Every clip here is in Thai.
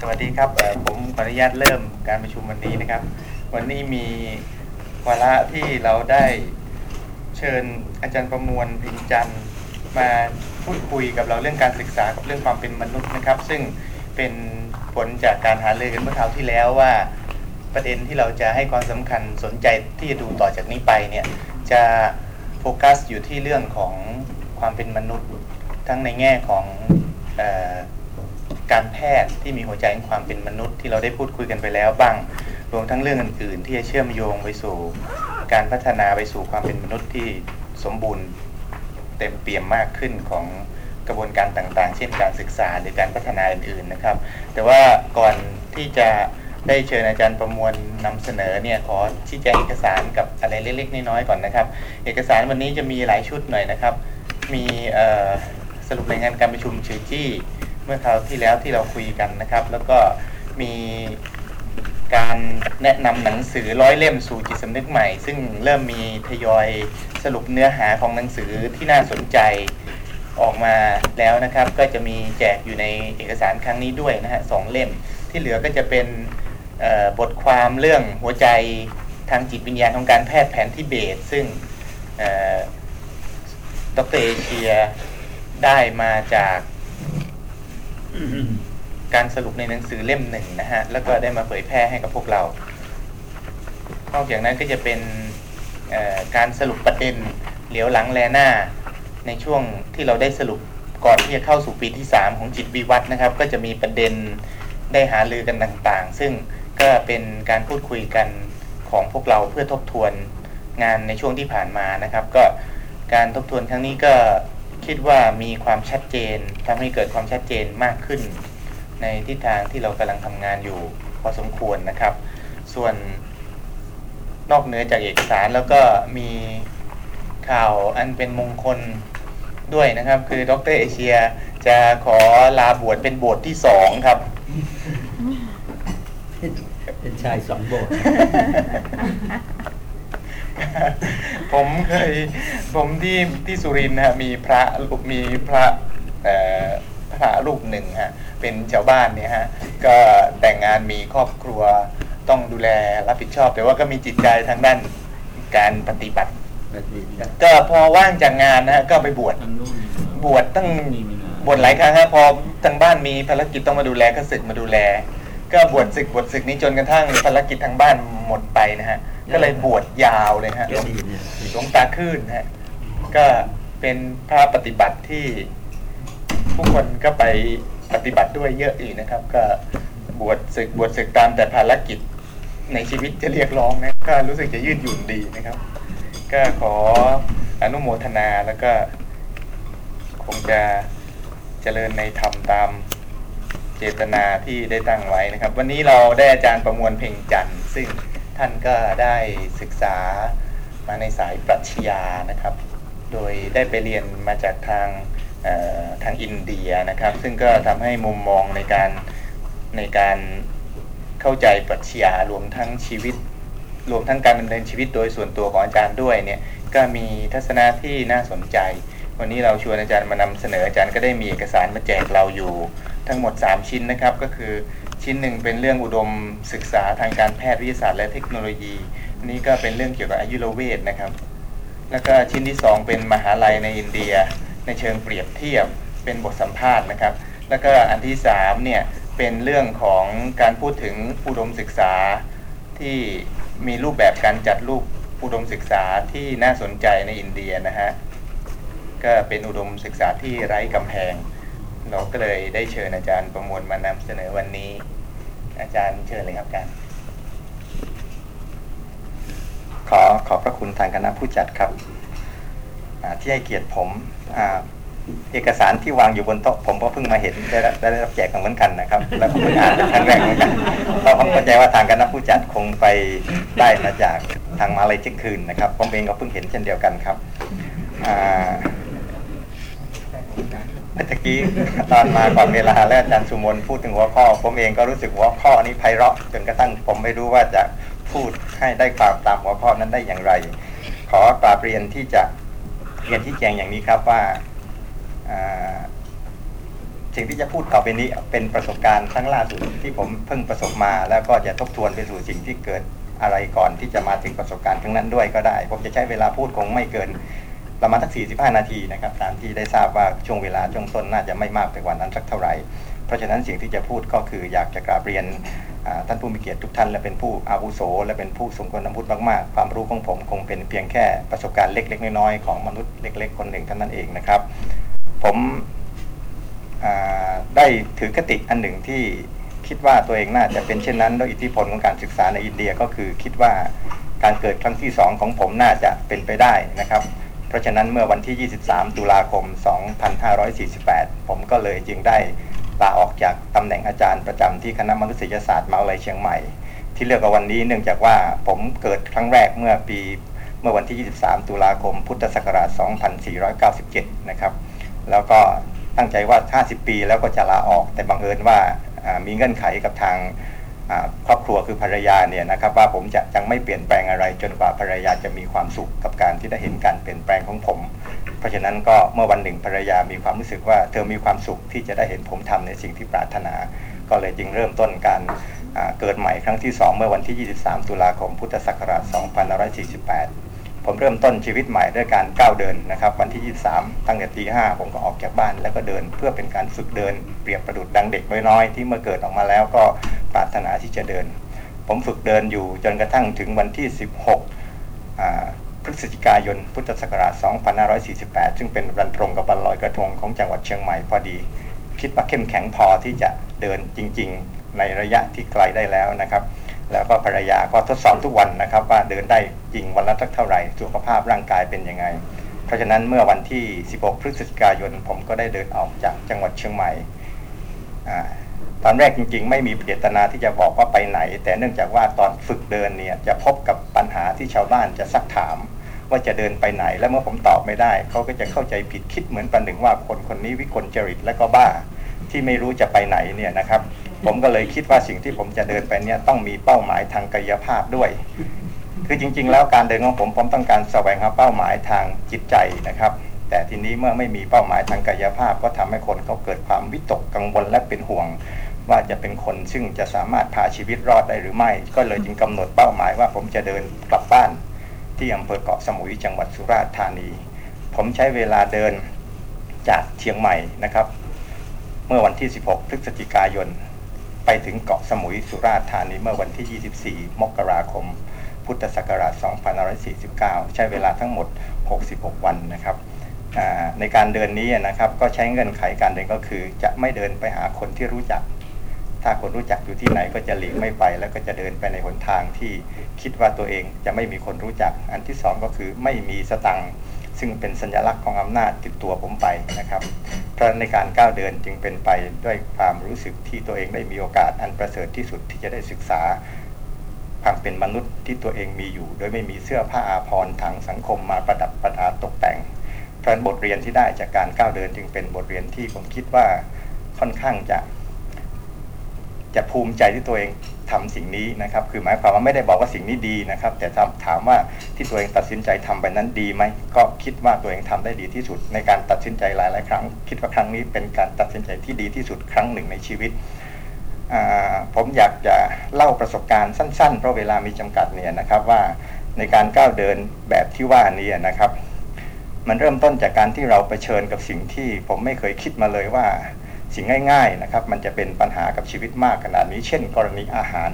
สวัสดีครับผมขออนุญาตเริ่มการประชุมวันนี้นะครับ วันนี้มีวาระที่เราได้เชิญอาจารย์ประมวลพิงจันทร์มาพูดคุยกับเราเรื่องการศึกษากับเรื่องความเป็นมนุษย์นะครับ ซึ่งเป็นผลจากการหารือกันเมื่อคราวที่แล้วว่าประเด็นที่เราจะให้ความสำคัญสนใจที่จะดูต่อจากนี้ไปเนี่ยจะโฟกัสอยู่ที่เรื่องของความเป็นมนุษย์ ทั้งในแง่ของอการแพทย์ที่มีหัวใจของความเป็นมนุษย์ที่เราได้พูดคุยกันไปแล้วบ้างรวมทั้งเรื่องอื่น ๆ ที่จะเชื่อมโยงไปสู่การพัฒนาไปสู่ความเป็นมนุษย์ที่สมบูรณ์เต็มเปี่ยมมากขึ้นของกระบวนการต่างๆ เช่นการศึกษาหรือการพัฒนาอื่น ๆ นะครับ แต่ว่าก่อนที่จะได้เชิญอาจารย์ประมวลนำเสนอเนี่ยขอชี้แจงเอกสารกับอะไรเล็กๆน้อยๆก่อนนะครับ เอกสารวันนี้จะมีหลายชุดหน่อยนะครับ มี สรุปรายงานการประชุมชื่อจี้เมื่อคราวที่แล้วที่เราคุยกันนะครับ แล้วก็มีการแนะนำหนังสือร้อยเล่มสู่จิตสำนึกใหม่ ซึ่งเริ่มมีทยอยสรุปเนื้อหาของหนังสือที่น่าสนใจออกมาแล้วนะครับ ก็จะมีแจกอยู่ในเอกสารครั้งนี้ด้วยนะฮะสองเล่ม ที่เหลือก็จะเป็นบทความเรื่องหัวใจทางจิตวิญญาณของการแพทย์แผนทิเบตซึ่งดรเอเชีย ได้มาจากการสรุปในหนังสือเล่มหนึ่งนะฮะ แล้วก็ได้มาเผยแพร่ให้กับพวกเรา นอกจากนั้นก็จะเป็นการสรุปประเด็นเหลียวหลังแลหน้า ในช่วงที่เราได้สรุปก่อนที่จะเข้าสู่ปีที่ 3 ของจิตวิวัฒนะครับ ก็จะมีประเด็นได้หาลือกันต่างๆ ซึ่งก็เป็นการพูดคุยกันของพวกเราเพื่อทบทวนงานในช่วงที่ผ่านมานะครับ ก็การทบทวนครั้งนี้ก็ คิดว่ามีความชัดเจนทำให้เกิดความชัดเจนมากขึ้น ในทิศทางที่เรากำลังทำงานอยู่พอสมควรนะครับ ส่วนนอกเหนือจากเอกสารแล้วก็มีข่าวอันเป็นมงคลด้วยนะครับ คือดรเอเชียจะขอลาบวชเป็นบทที่สองครับ เป็นชายสองบท ผมเคยผมที่ที่สุรินทร์ฮะมีพระมีพระพระรูปหนึ่งฮะเป็นชาวบ้านเนี่ยฮะก็แต่งงานมีครอบครัวต้องดูแลรับผิดชอบ แต่ว่าก็มีจิตใจทางด้านการปฏิบัติ ก็พอว่างจากงานนะฮะก็ไปบวชบวชตั้งบวชหลายครั้งฮะพอทางบ้านมีภารกิจต้องมาดูแลก็ศึกมาดูแล ก็บวชศึกบวชศึกนี้จนกระทั่งภารกิจทางบ้านหมดไปนะฮะ ก็เลยบวชยาวเลยฮะหลวงตาขึ้นฮะก็เป็นพระปฏิบัติที่ผู้คนก็ไปปฏิบัติด้วยเยอะอีกนะครับ ก็บวชศึกบวชศึกตามแต่ภารกิจในชีวิตจะเรียกร้องนะก็รู้สึกจะยืดหยุ่นดีนะครับ ก็ขออนุโมทนาแล้วก็คงจะเจริญในธรรมตามเจตนาที่ได้ตั้งไว้นะครับ วันนี้เราได้อาจารย์ประมวลเพ่งจันทร์ซึ่ง ท่านก็ได้ศึกษามาในสายปรัชญานะครับ โดยได้ไปเรียนมาจากทางทางอินเดียนะครับ ซึ่งก็ทำให้มุมมองในการในการเข้าใจปรัชญารวมทั้งชีวิต รวมทั้งการดำเนินชีวิตโดยส่วนตัวของอาจารย์ด้วยเนี่ยก็มีทัศนะที่น่าสนใจ วันนี้เราชวนอาจารย์มานำเสนออาจารย์ก็ได้มีเอกสารมาแจกเราอยู่ ทั้งหมด 3 ชิ้นนะครับ ก็คือ ชิ้นหนึ่งเป็นเรื่องอุดมศึกษาทางการแพทย์วิทยาศาสตร์และเทคโนโลยีนนี้ก็เป็นเรื่องเกี่ยวกับอายุรเวทนะครับ แล้วก็ชิ้นที่ 2 เป็นมหาลัยในอินเดีย ในเชิงเปรียบเทียบเป็นบทสัมภาษณ์นะครับ แล้วก็อันที่3เนี่ยเป็นเรื่องของการพูดถึงอุดมศึกษาที่มีรูปแบบการจัดรูปอุดมศึกษาที่น่าสนใจในอินเดียนะฮะก็เป็นอุดมศึกษาที่ไร้กำแพง เราก็เลยได้เชิญอาจารย์ประมวลมานำเสนอวันนี้ อาจารย์เชิญเลยครับอาจารย์ขอขอบพระคุณทางคณะผู้จัดครับที่ให้เกียรติผมเอกสารที่วางอยู่บนโต๊ะผมก็เพิ่งมาเห็นได้ได้รับแจกเหมือนกันนะครับ แล้วก็เพิ่งอ่านครั้งแรกเหมือนกันเราเข้าใจว่าทางคณะผู้จัดคงไปได้มาจากทางมาเลยเช็คคืนนะครับผมเองก็เพิ่งเห็นเช่นเดียวกันครับ เมื่อกี้ตอนมาก่อนเวลาแล้วอาจารย์สุมนพูดถึงหัวข้อ ผมเองก็รู้สึกหัวข้อนี้ไพเราะจนกระทั่งผมไม่รู้ว่าจะพูดให้ได้ความตามหัวข้อนั้นได้อย่างไร ขอกราบเรียนที่จะเรียนที่แจงอย่างนี้ครับว่าสิ่งที่จะพูดต่อไปนี้เป็นประสบการณ์ครั้งล่าสุดที่ผมเพิ่งประสบมา แล้วก็จะทบทวนไปสู่สิ่งที่เกิดอะไรก่อนที่จะมาถึงประสบการณ์ครั้งนั้นด้วยก็ได้ ผมจะใช้เวลาพูดคงไม่เกิน ประมาณสัก 45 นาทีนะครับตามที่ได้ทราบว่าช่วงเวลาช่วงต้นน่าจะไม่มากไปกว่านั้นสักเท่าไหร่ เพราะฉะนั้นสิ่งที่จะพูดก็คืออยากจะกราบเรียนท่านผู้มีเกียรติทุกท่านและเป็นผู้อาวุโส และเป็นผู้สมควรนำพูดมากๆ ความรู้ของผมคงเป็นเพียงแค่ประสบการณ์เล็ก ๆ น้อยๆของมนุษย์เล็ก ๆ คนหนึ่งเท่านั้นเองนะครับ ผมได้ถือคติอันหนึ่งที่คิดว่าตัวเองน่าจะเป็นเช่นนั้นด้วยอิทธิพลของการศึกษาในอินเดียก็คือคิดว่าการเกิดครั้งที่สองของผมน่าจะเป็นไปได้นะครับ เพราะฉะนั้นเมื่อวันที่ 23 ตุลาคม 2548 ผมก็เลยจึงได้ลาออกจากตำแหน่งอาจารย์ประจำที่คณะมนุษยศาสตร์มหาวิทยาลัยเชียงใหม่ ที่เลือกวันนี้เนื่องจากว่าผมเกิดครั้งแรกเมื่อปีเมื่อวันที่ 23 ตุลาคม พุทธศักราช 2497 นะครับ แล้วก็ตั้งใจว่า 50 ปีแล้วก็จะลาออกแต่บังเอิญว่ามีเงื่อนไขกับทาง ครอบครัวคือภรรยาเนี่ยนะครับว่าผมจะยังไม่เปลี่ยนแปลงอะไร จนกว่าภรรยาจะมีความสุขกับการที่ได้เห็นการเปลี่ยนแปลงของผม เพราะฉะนั้นก็เมื่อวันหนึ่งภรรยามีความรู้สึกว่า เธอมีความสุขที่จะได้เห็นผมทำในสิ่งที่ปรารถนา ก็เลยจึงเริ่มต้นการเกิดใหม่ครั้งที่ 2 เมื่อวันที่ 23 ตุลาคมพุทธศักราช 2548 ผมเริ่มต้นชีวิตใหม่ด้วยการก้าวเดินนะครับ วันที่ 23 ตั้งแต่ตีห้าผมก็ออกจากบ้านแล้วก็เดินเพื่อเป็นการฝึกเดิน เปรียบประดุดดังเด็กน้อยๆที่เมื่อเกิดออกมาแล้วก็ปรารถนาที่จะเดิน ผมฝึกเดินอยู่จนกระทั่งถึงวันที่ 16 พฤศจิกายน พุทธศักราช 2548 ซึ่งเป็นวันตรงกับวันลอยกระทงของจังหวัดเชียงใหม่พอดี คิดว่าเข้มแข็งพอที่จะเดินจริง ๆ ในระยะที่ไกลได้แล้วนะครับ แล้วก็ภรรยาก็ทดสอบทุกวันนะครับ ว่าเดินได้จริงวันละสักเท่าไหร่ สุขภาพร่างกายเป็นยังไง เพราะฉะนั้นเมื่อวันที่ 16 พฤศจิกายน ผมก็ได้เดินออกจากจังหวัดเชียงใหม่ตอนแรกจริง ๆ ไม่มีเจตนาที่จะบอกว่าไปไหน แต่เนื่องจากว่าตอนฝึกเดินเนี่ยจะพบกับปัญหาที่ชาวบ้านจะซักถาม ว่าจะเดินไปไหน แล้วเมื่อผมตอบไม่ได้ เขาก็จะเข้าใจผิดคิดเหมือนปันหนึ่งว่าคนคนนี้วิกลจริตและก็บ้าที่ไม่รู้จะไปไหนเนี่ยนะครับ ผมก็เลยคิดว่าสิ่งที่ผมจะเดินไปเนี่ยต้องมีเป้าหมายทางกายภาพด้วย คือจริง ๆ แล้วการเดินของผมผมต้องการแสวงหาเป้าหมายทางจิตใจนะครับ แต่ทีนี้เมื่อไม่มีเป้าหมายทางกายภาพ ก็ทำให้คนเขาเกิดความวิตกกังวลและเป็นห่วง ว่าจะเป็นคนซึ่งจะสามารถพาชีวิตรอดได้หรือไม่ ก็เลยจึงกำหนดเป้าหมายว่าผมจะเดินกลับบ้าน ที่อำเภอเกาะสมุยจังหวัดสุราษฎร์ธานี ผมใช้เวลาเดินจากเชียงใหม่นะครับ เมื่อวันที่ 16 พฤศจิกายน ไปถึงเกาะสมุยสุราษฎร์ธานีเมื่อวันที่ 24 มกราคม พุทธศักราช 2549 ใช้เวลาทั้งหมด 66 วันนะครับในการเดินนี้นะครับก็ใช้เงื่อนไขการเดินก็คือ จะไม่เดินไปหาคนที่รู้จัก ถ้าคนรู้จักอยู่ที่ไหนก็จะหลีกไม่ไป แล้วก็จะเดินไปในหนทางที่คิดว่าตัวเองจะไม่มีคนรู้จัก อันที่สองก็คือไม่มีสตังค์ ซึ่งเป็นสัญลักษณ์ของอำนาจติดตัวผมไปนะครับ เพราะในการก้าวเดินจึงเป็นไปด้วยความรู้สึกที่ตัวเองได้มีโอกาสอันประเสริฐที่สุดที่จะได้ศึกษาความเป็นมนุษย์ที่ตัวเองมีอยู่ โดยไม่มีเสื้อผ้าอาภรณ์ทางสังคมมาประดับประดาตกแต่งเพราะบทเรียนที่ได้จากการก้าวเดินจึงเป็นบทเรียนที่ผมคิดว่าค่อนข้างจะ จะภูมิใจที่ตัวเองทำสิ่งนี้นะครับ คือหมายความว่าไม่ได้บอกว่าสิ่งนี้ดีนะครับ แต่ถามว่าที่ตัวเองตัดสินใจทำไปนั้นดีไหม ก็คิดว่าตัวเองทำได้ดีที่สุด ในการตัดสินใจหลาย ๆ ครั้ง คิดว่าครั้งนี้เป็นการตัดสินใจที่ดีที่สุดครั้งหนึ่งในชีวิต ผมอยากจะเล่าประสบการณ์สั้น ๆ เพราะเวลามีจำกัดเนี่ยนะครับว่าในการก้าวเดินแบบที่ว่านี้นะครับ มันเริ่มต้นจากการที่เราไปเชิญกับสิ่งที่ผมไม่เคยคิดมาเลยว่า สิ่งง่ายๆนะครับมันจะเป็นปัญหากับชีวิตมากขนาดนี้ เช่น กรณีอาหาร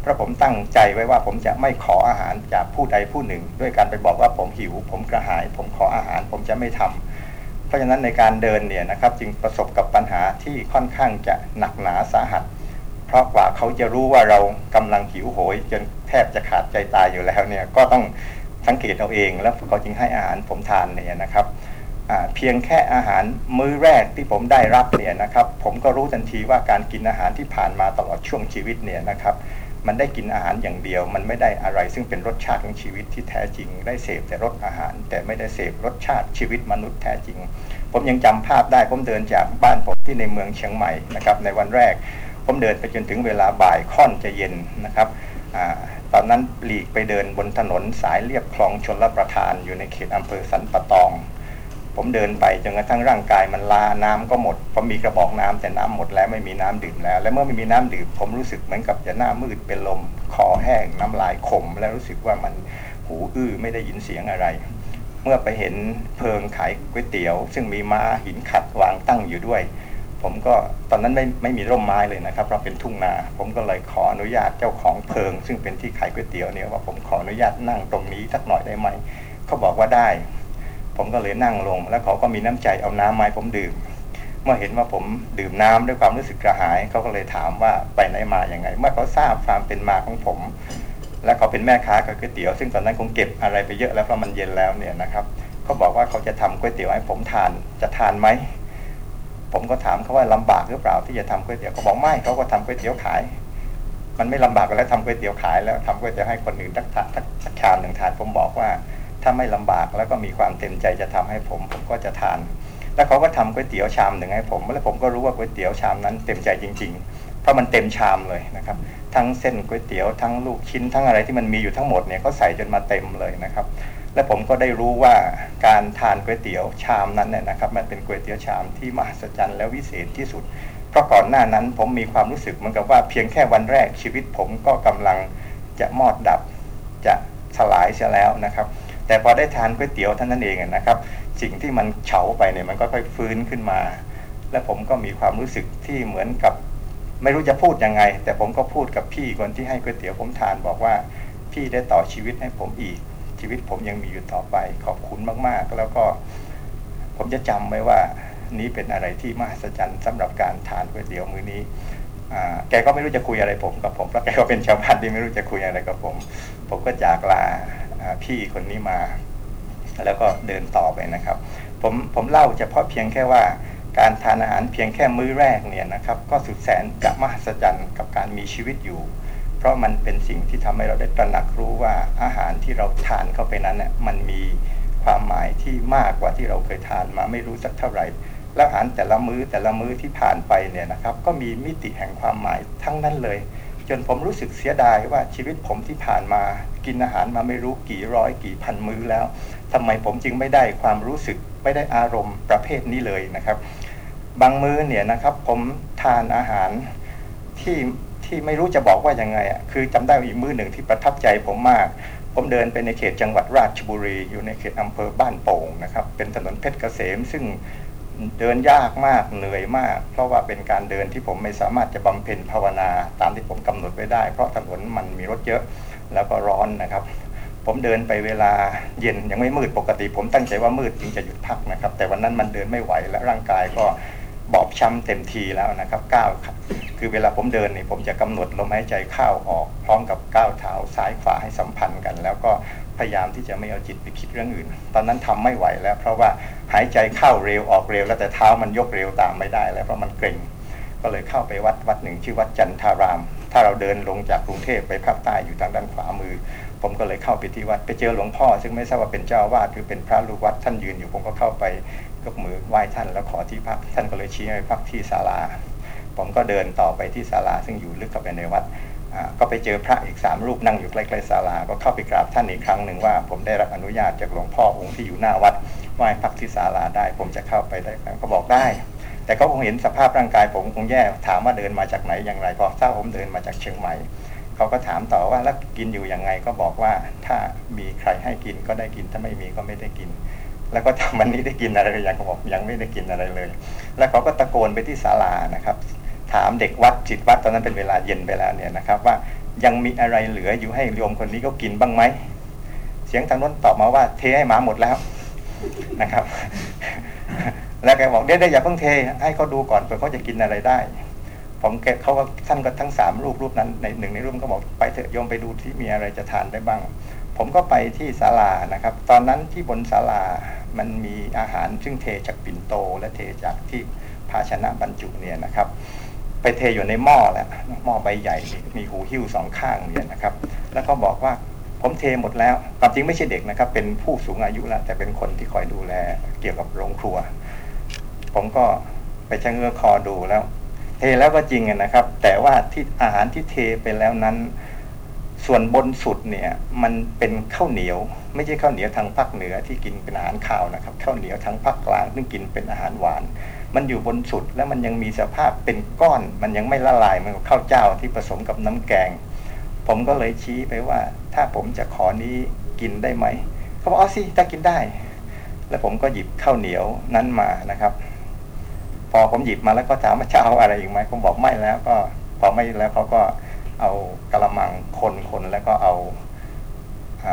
เพราะผมตั้งใจไว้ว่าผมจะไม่ขออาหารจากผู้ใดผู้หนึ่ง ด้วยการไปบอกว่าผมหิว ผมกระหาย ผมขออาหารผมจะไม่ทำเพราะฉะนั้นในการเดินเนี่ยนะครับจึงประสบกับปัญหาที่ค่อนข้างจะหนักหนาสาหัส เพราะกว่าเขาจะรู้ว่าเรากำลังหิวโหย จนแทบจะขาดใจตายอยู่แล้วเนี่ยก็ต้องสังเกตเอาเองแล้วเขาจึงให้อาหารผมทานเนี่ยนะครับ เพียงแค่อาหารมื้อแรกที่ผมได้รับเนี่ยนะครับผมก็รู้ทันทีว่าการกินอาหารที่ผ่านมาตลอดช่วงชีวิตเนี่ยนะครับมันได้กินอาหารอย่างเดียว มันไม่ได้อะไรซึ่งเป็นรสชาติของชีวิตที่แท้จริง ได้เสพแต่รสอาหาร แต่ไม่ได้เสพรสชาติชีวิตมนุษย์แท้จริง ผมยังจำภาพได้ผมเดินจากบ้านผมที่ในเมืองเชียงใหม่นะครับในวันแรก ผมเดินไปจนถึงเวลาบ่ายค่อนจะเย็นนะครับอตอนนั้นหลีกไปเดินบนถนนสายเรียบคลองชนรับประทานอยู่ในเขตอำเภอสันปะตอง ผมเดินไปจนกระทั่งร่างกายมันลาน้ำก็หมดผมมีกระบอกน้ำแต่น้ำหมดแล้วไม่มีน้ำดื่มแล้ว และเมื่อไม่มีน้ำดื่มผมรู้สึกเหมือนกับจะหน้ามืดเป็นลมคอแห้งน้ำลายขม และรู้สึกว่ามันหูอื้อไม่ได้ยินเสียงอะไร เมื่อไปเห็นเพิงขายก๋วยเตี๋ยว ซึ่งมีม้าหินขัดวางตั้งอยู่ด้วย ผมก็ตอนนั้นไม่ไม่มีร่มไม้เลยนะครับ เราเป็นทุ่งนา ผมก็เลยขออนุญาตเจ้าของเพิง ซึ่งเป็นที่ขายก๋วยเตี๋ยวเนี่ยว่าผมขออนุญาตนั่งตรงนี้สักหน่อยได้ไหมเขาบอกว่าได้ ผมก็เลยนั่งลง แล้วเขาก็มีน้ำใจเอาน้ำมาให้ผมดื่ม เมื่อเห็นว่าผมดื่มน้ำด้วยความรู้สึกกระหาย เขาก็เลยถามว่าไปไหนมาอย่างไง เมื่อเขาทราบความเป็นมาของผม และเขาเป็นแม่ค้ากับก๋วยเตี๋ยว ซึ่งตอนนั้นคงเก็บอะไรไปเยอะแล้วเพราะมันเย็นแล้วเนี่ยนะครับเขาบอกว่าเขาจะทำก๋วยเตี๋ยวให้ผมทานจะทานไหมผมก็ถามเขาว่าลำบากหรือเปล่าที่จะทำก๋วยเตี๋ยวเขาบอกไม่เขาก็ทำก๋วยเตี๋ยวขาย มันไม่ลำบากแล้วทำก๋วยเตี๋ยวขายแล้วทำก๋วยเตี๋ยวให้คนอื่นทักทักชามหนึ่งทานผมบอกว่า ถ้าไม่ลำบากแล้วก็มีความเต็มใจจะทำให้ผม ผมก็จะทาน แล้วเขาก็ทำก๋วยเตี๋ยวชามหนึ่งให้ผมแล้วผมก็รู้ว่าก๋วยเตี๋ยวชามนั้นเต็มใจจริง ๆ เพราะมันเต็มชามเลยนะครับ ทั้งเส้นก๋วยเตี๋ยวทั้งลูกชิ้นทั้งอะไรที่มันมีอยู่ทั้งหมดเนี่ยเขาใส่จนมาเต็มเลยนะครับ และผมก็ได้รู้ว่าการทานก๋วยเตี๋ยวชามนั้นเนี่ยนะครับ มันเป็นก๋วยเตี๋ยวชามที่มหัศจรรย์และวิเศษที่สุด เพราะก่อนหน้านั้นผมมีความรู้สึกเหมือนกับว่าเพียงแค่วันแรกชีวิตผมก็กำลังจะมอดดับจะสลายเสียแล้วนะครับ แต่พอได้ทานก๋วยเตี๋ยวท่านนั้นเองนะครับสิ่งที่มันเฉาไปเนี่ยมันก็ค่อยฟื้นขึ้นมา และผมก็มีความรู้สึกที่เหมือนกับ ไม่รู้จะพูดยังไง แต่ผมก็พูดกับพี่คนที่ให้ก๋วยเตี๋ยวผมทานบอกว่าพี่ได้ต่อชีวิตให้ผมอีก ชีวิตผมยังมีอยู่ต่อไปขอบคุณมากๆ แล้วก็ผมจะจำไว้ว่านี้เป็นอะไรที่มหัศจรรย์สำหรับการทานก๋วยเตี๋ยวมื้อนี้แกก็ไม่รู้จะคุยอะไรผมกับผมเพราะแกก็เป็นชาวบ้านที่ไม่รู้จะคุยอะไรกับผม ผมก็จากลา พี่คนนี้มา แล้วก็เดินต่อไปนะครับ ผมผมเล่าเฉพาะเพียงแค่ว่าการทานอาหารเพียงแค่มื้อแรกเนี่ยนะครับ ก็สุดแสนกับมหัศจรรย์กับการมีชีวิตอยู่ เพราะมันเป็นสิ่งที่ทำให้เราได้ตระหนักรู้ว่าอาหารที่เราทานเข้าไปนั้นเนี่ยมันมีความหมายที่มากกว่าที่เราเคยทานมาไม่รู้สักเท่าไหร่ และอาหารแต่ละมื้อแต่ละมื้อที่ผ่านไปเนี่ยนะครับ ก็มีมิติแห่งความหมายทั้งนั้นเลย จนผมรู้สึกเสียดายว่าชีวิตผมที่ผ่านมา กินอาหารมาไม่รู้กี่ร้อยกี่พันมื้อแล้วทำไมผมจึงไม่ได้ความรู้สึกไม่ได้อารมณ์ประเภทนี้เลยนะครับ บางมื้อเนี่ยนะครับผมทานอาหารที่ที่ไม่รู้จะบอกว่ายังไงอะคือจำได้อีกมื้อหนึ่งที่ประทับใจผมมาก ผมเดินไปในเขตจังหวัดราชบุรี อยู่ในเขตอำเภอบ้านโป่งนะครับ เป็นถนนเพชรเกษมซึ่งเดินยากมากเหนื่อยมาก เพราะว่าเป็นการเดินที่ผมไม่สามารถจะบำเพ็ญภาวนาตามที่ผมกำหนดไว้ได้ เพราะถนนมันมีรถเยอะ แล้วก็ร้อนนะครับ ผมเดินไปเวลาเย็นยังไม่มืดปกติ ผมตั้งใจว่ามืดจึงจะหยุดพักนะครับ แต่วันนั้นมันเดินไม่ไหวและร่างกายก็บอบช้ำเต็มทีแล้วนะครับก้าวคือเวลาผมเดินนี่ผมจะกำหนดลมหายใจเข้าออกพร้อมกับก้าวเท้าซ้ายขวาให้สัมพันธ์กัน แล้วก็พยายามที่จะไม่เอาจิตไปคิดเรื่องอื่น ตอนนั้นทำไม่ไหวแล้ว เพราะว่าหายใจเข้าเร็วออกเร็ว แล้วแต่เท้ามันยกเร็วตามไม่ได้แล้วเพราะมันเกร็ง ก็เลยเข้าไปวัดวัดหนึ่งชื่อวัดจันทาราม ถ้าเราเดินลงจากกรุงเทพไปภาคใต้อยู่ทางด้านขวามือ ผมก็เลยเข้าไปที่วัดไปเจอหลวงพ่อ ซึ่งไม่ทราบว่าเป็นเจ้าวาดหรือเป็นพระลูกวัดท่านยืนอยู่ผมก็เข้าไปยกมือไหว้ท่านแล้วขอที่พัก ท่านก็เลยชี้ให้พักที่ศาลา ผมก็เดินต่อไปที่ศาลาซึ่งอยู่ลึกเข้าไปในวัดก็ไปเจอพระอีกสามรูปนั่งอยู่ใกล้ๆศาลา ก็เข้าไปกราบท่านอีกครั้งหนึ่งว่า ผมได้รับอนุญาตจากหลวงพ่อองค์ที่อยู่หน้าวัดไหว้พักที่ศาลาได้ ผมจะเข้าไปได้ไหมก็บอกได้ แต่ก็คงเห็นสภาพร่างกายผมคงแย่ถามว่าเดินมาจากไหนอย่างไรก็ทราบผมเดินมาจากเชียงใหม่เขาก็ถามต่อว่าแล้วกินอยู่ยังไงก็บอกว่าถ้ามีใครให้กินก็ได้กินถ้าไม่มีก็ไม่ได้กิน แล้วก็ทำวันนี้ได้กินอะไรอย่างเขาบอกยังไม่ได้กินอะไรเลย แล้วเขาก็ตะโกนไปที่ศาลานะครับ ถามเด็กวัดจิตวัดตอนนั้นเป็นเวลาเย็นไปแล้วเนี่ยนะครับ ว่ายังมีอะไรเหลืออยู่ให้โยมคนนี้ก็กินบ้างไหมเสียงทางโน้นตอบมาว่าเทให้หมาหมดแล้วนะครับ แล้วแกบอกเดี๋ยวอย่าเพิ่งเท ให้เขาดูก่อนเผื่อเขาจะกินอะไรได้ ผมแกเขาก็ท่านก็ทั้งสามรูปรูปนั้นในหนึ่งในรูปก็บอกไปเถอะโยมไปดูที่มีอะไรจะทานได้บ้าง ผมก็ไปที่ศาลานะครับ ตอนนั้นที่บนศาลามันมีอาหารซึ่งเทจากปิ่นโต และเทจากที่ภาชนะบรรจุเนี่ยนะครับ ไปเทอยู่ในหม้อแล้วหม้อใบใหญ่มีหูหิ้วสองข้างเนี่ยนะครับ แล้วก็บอกว่าผมเทหมดแล้วความจริงไม่ใช่เด็กนะครับ เป็นผู้สูงอายุแล้วแต่เป็นคนที่คอยดูแลเกี่ยวกับโรงครัว ผมก็ไปชะเง้อคอดูแล้ว เทแล้วก็จริงนะครับ แต่ว่าที่อาหารที่เทไปแล้วนั้น ส่วนบนสุดเนี่ย มันเป็นข้าวเหนียว ไม่ใช่ข้าวเหนียวทางภาคเหนือที่กินเป็นอาหารข้าวนะครับข้าวเหนียวทางภาคกลางซึ่งกินเป็นอาหารหวาน มันอยู่บนสุดแล้วมันยังมีสภาพเป็นก้อน มันยังไม่ละลายเหมือนกับข้าวเจ้าที่ผสมกับน้ำแกง ผมก็เลยชี้ไปว่า ถ้าผมจะขอนี้กินได้ไหมเขาบอกอ๋อสิถ้ากินได้ แล้วผมก็หยิบข้าวเหนียวนั้นมานะครับ อผมหยิบมาแล้วก็ถามว่าจะเอาอะไรอีกไหมผมบอกไม่แล้วก็พอไม่แล้วเขาก็เอากระมังคนคนแล้วก็เอาอ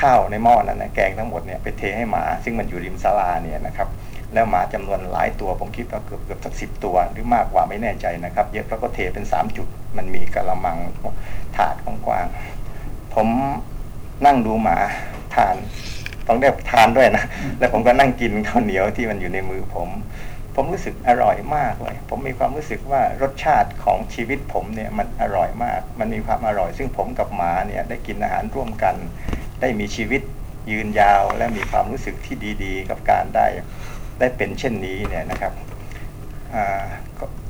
ข้าวในหม้อนั้นนะแกงทั้งหมดเนี่ยไปเทให้หมา ซึ่งมันอยู่ริมศาลาเนี่ยนะครับ แล้วหมาจำนวนหลายตัวผมคิดว่าเกือบเกือบสักสิบตัวหรือมากกว่าไม่แน่ใจนะครับ เยอะแล้วก็เทเป็นสามจุด มันมีกระมังถาดกว้างๆผมนั่งดูหมาทานต้องได้ทานด้วยนะ แล้วผมก็นั่งกินข้าวเหนียวที่มันอยู่ในมือผม ผมรู้สึกอร่อยมากเลย ผมมีความรู้สึกว่ารสชาติของชีวิตผมเนี่ยมันอร่อยมาก มันมีความอร่อย ซึ่งผมกับหมาเนี่ยได้กินอาหารร่วมกัน ได้มีชีวิตยืนยาวและมีความรู้สึกที่ดีๆ กับการได้ได้เป็นเช่นนี้เนี่ยนะครับ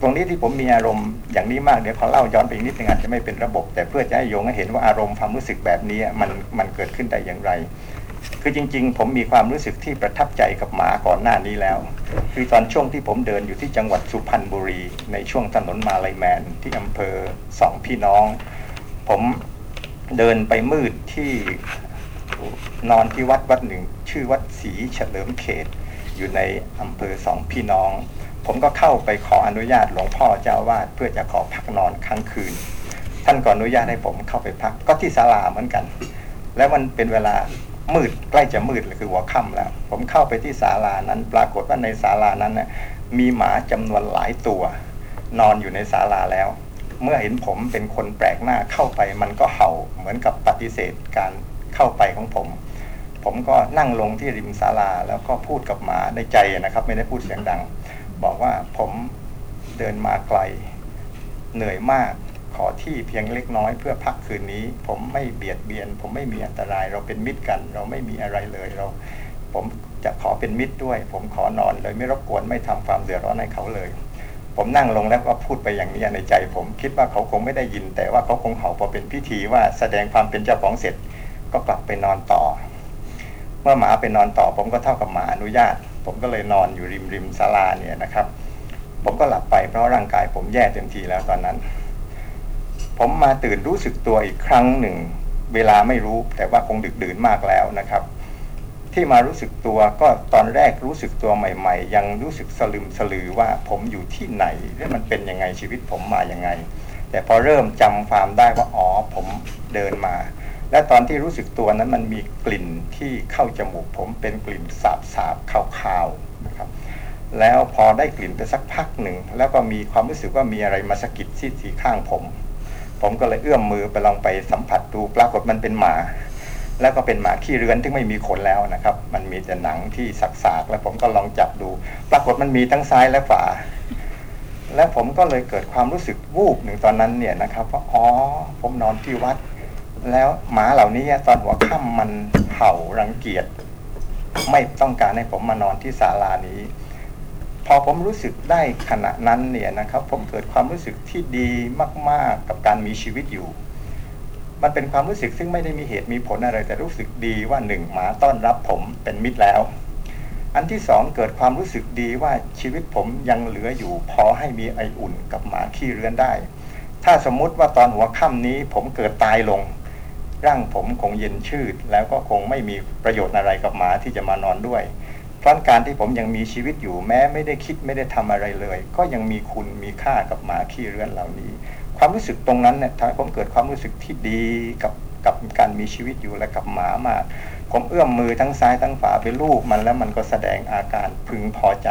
ตรงนี้ที่ผมมีอารมณ์อย่างนี้มากเดี๋ยวขอเล่าย้อนไปนิดนึงอาจจะไม่เป็นระบบ แต่เพื่อจะให้โยงให้เห็นว่าอารมณ์ความรู้สึกแบบนี้มันมันเกิดขึ้นได้อย่างไร คือจริง ๆ ผมมีความรู้สึกที่ประทับใจกับหมาก่อนหน้านี้แล้ว คือตอนช่วงที่ผมเดินอยู่ที่จังหวัดสุพรรณบุรี ในช่วงถนนมาลายแมนที่อำเภอสองพี่น้อง ผมเดินไปมืดที่นอนที่วัดวัดหนึ่ง ชื่อวัดศรีเฉลิมเขต อยู่ในอำเภอสองพี่น้อง ผมก็เข้าไปขออนุญาตหลวงพ่อเจ้าวาดเพื่อจะขอพักนอนค้างคืน ท่านก็อนุญาตให้ผมเข้าไปพักก็ที่ศาลาเหมือนกัน แล้วมันเป็นเวลา มืดใกล้จะมืดเลยคือหัวค่ำแล้ว ผมเข้าไปที่ศาลานั้น ปรากฏว่าในศาลานั้นนะมีหมาจำนวนหลายตัว นอนอยู่ในศาลาแล้ว เมื่อเห็นผมเป็นคนแปลกหน้าเข้าไป มันก็เห่าเหมือนกับปฏิเสธการเข้าไปของผม ผมก็นั่งลงที่ริมศาลาแล้วก็พูดกับหมาในใจนะครับ ไม่ได้พูดเสียงดัง บอกว่าผมเดินมาไกล เหนื่อยมาก ขอที่เพียงเล็กน้อยเพื่อพักคืนนี้ ผมไม่เบียดเบียน ผมไม่มีอันตราย เราเป็นมิตรกัน เราไม่มีอะไรเลยเรา ผมจะขอเป็นมิตรด้วย ผมขอนอนเลยไม่รบกวนไม่ทำความเดือดร้อนให้เขาเลย ผมนั่งลงแล้วก็พูดไปอย่างนี้ในใจ ผมคิดว่าเขาคงไม่ได้ยิน แต่ว่าเขาคงเห่าพอเป็นพิธีว่าแสดงความเป็นเจ้าของเสร็จ ก็กลับไปนอนต่อ เมื่อหมาไปนอนต่อ ผมก็เท่ากับหมาอนุญาต ผมก็เลยนอนอยู่ริมริมศาลาเนี่ยนะครับ ผมก็หลับไปเพราะร่างกายผมแย่เต็มทีแล้วตอนนั้น ผมมาตื่นรู้สึกตัวอีกครั้งหนึ่ง เวลาไม่รู้แต่ว่าคงดึกดื่นมากแล้วนะครับ ที่มารู้สึกตัวก็ตอนแรกรู้สึกตัวใหม่ ๆ ยังรู้สึกสลึมสลือว่าผมอยู่ที่ไหนและมันเป็นยังไงชีวิตผมมายังไง แต่พอเริ่มจำความได้ว่าอ๋อผมเดินมา และตอนที่รู้สึกตัวนั้นมันมีกลิ่นที่เข้าจมูก ผมเป็นกลิ่นสาบสาบๆคาวๆนะครับแล้วพอได้กลิ่นไปสักพักหนึ่งแล้วก็มีความรู้สึกว่ามีอะไรมาสะกิดที่สีข้างผม ผมก็เลยเอื้อมมือไปลองไปสัมผัสดูปรากฏมันเป็นหมา แล้วก็เป็นหมาขี้เรือนที่ไม่มีขนแล้วนะครับ มันมีแต่หนังที่สักๆแล้วผมก็ลองจับดู ปรากฏมันมีทั้งซ้ายและขวาแล้วผมก็เลยเกิดความรู้สึกวูบหนึ่งตอนนั้นเนี่ยนะครับว่าอ๋อผมนอนที่วัด แล้วหมาเหล่านี้ตอนหัวค่ำมันเห่ารังเกียจไม่ต้องการให้ผมมานอนที่ศาลานี้ อผมรู้สึกได้ขณะนั้นเนี่ยนะครับผมเกิดความรู้สึกที่ดีมาก ๆ กับการมีชีวิตอยู่ มันเป็นความรู้สึกซึ่งไม่ได้มีเหตุมีผลอะไร แต่รู้สึกดีว่าหนึ่งหมาต้อนรับผมเป็นมิตรแล้ว อันที่สองเกิดความรู้สึกดีว่าชีวิตผมยังเหลืออยู่ พอให้มีไออุ่นกับหมาขี้เรือนได้ ถ้าสมมุติว่าตอนหัวค่ำนี้ผมเกิดตายลง ร่างผมคงเย็นชืดแล้วก็คงไม่มีประโยชน์อะไรกับหมาที่จะมานอนด้วย เพราะการที่ผมยังมีชีวิตอยู่แม้ไม่ได้คิดไม่ได้ทำอะไรเลย ก็ยังมีคุณมีค่ากับหมาขี้เรือนเหล่านี้ ความรู้สึกตรงนั้นเนี่ยทำให้ผมเกิดความรู้สึกที่ดีกับกับการมีชีวิตอยู่และกับหมามาก ผมเอื้อมมือทั้งซ้ายทั้งขวาไปลูบมันแล้วมันก็แสดงอาการพึงพอใจ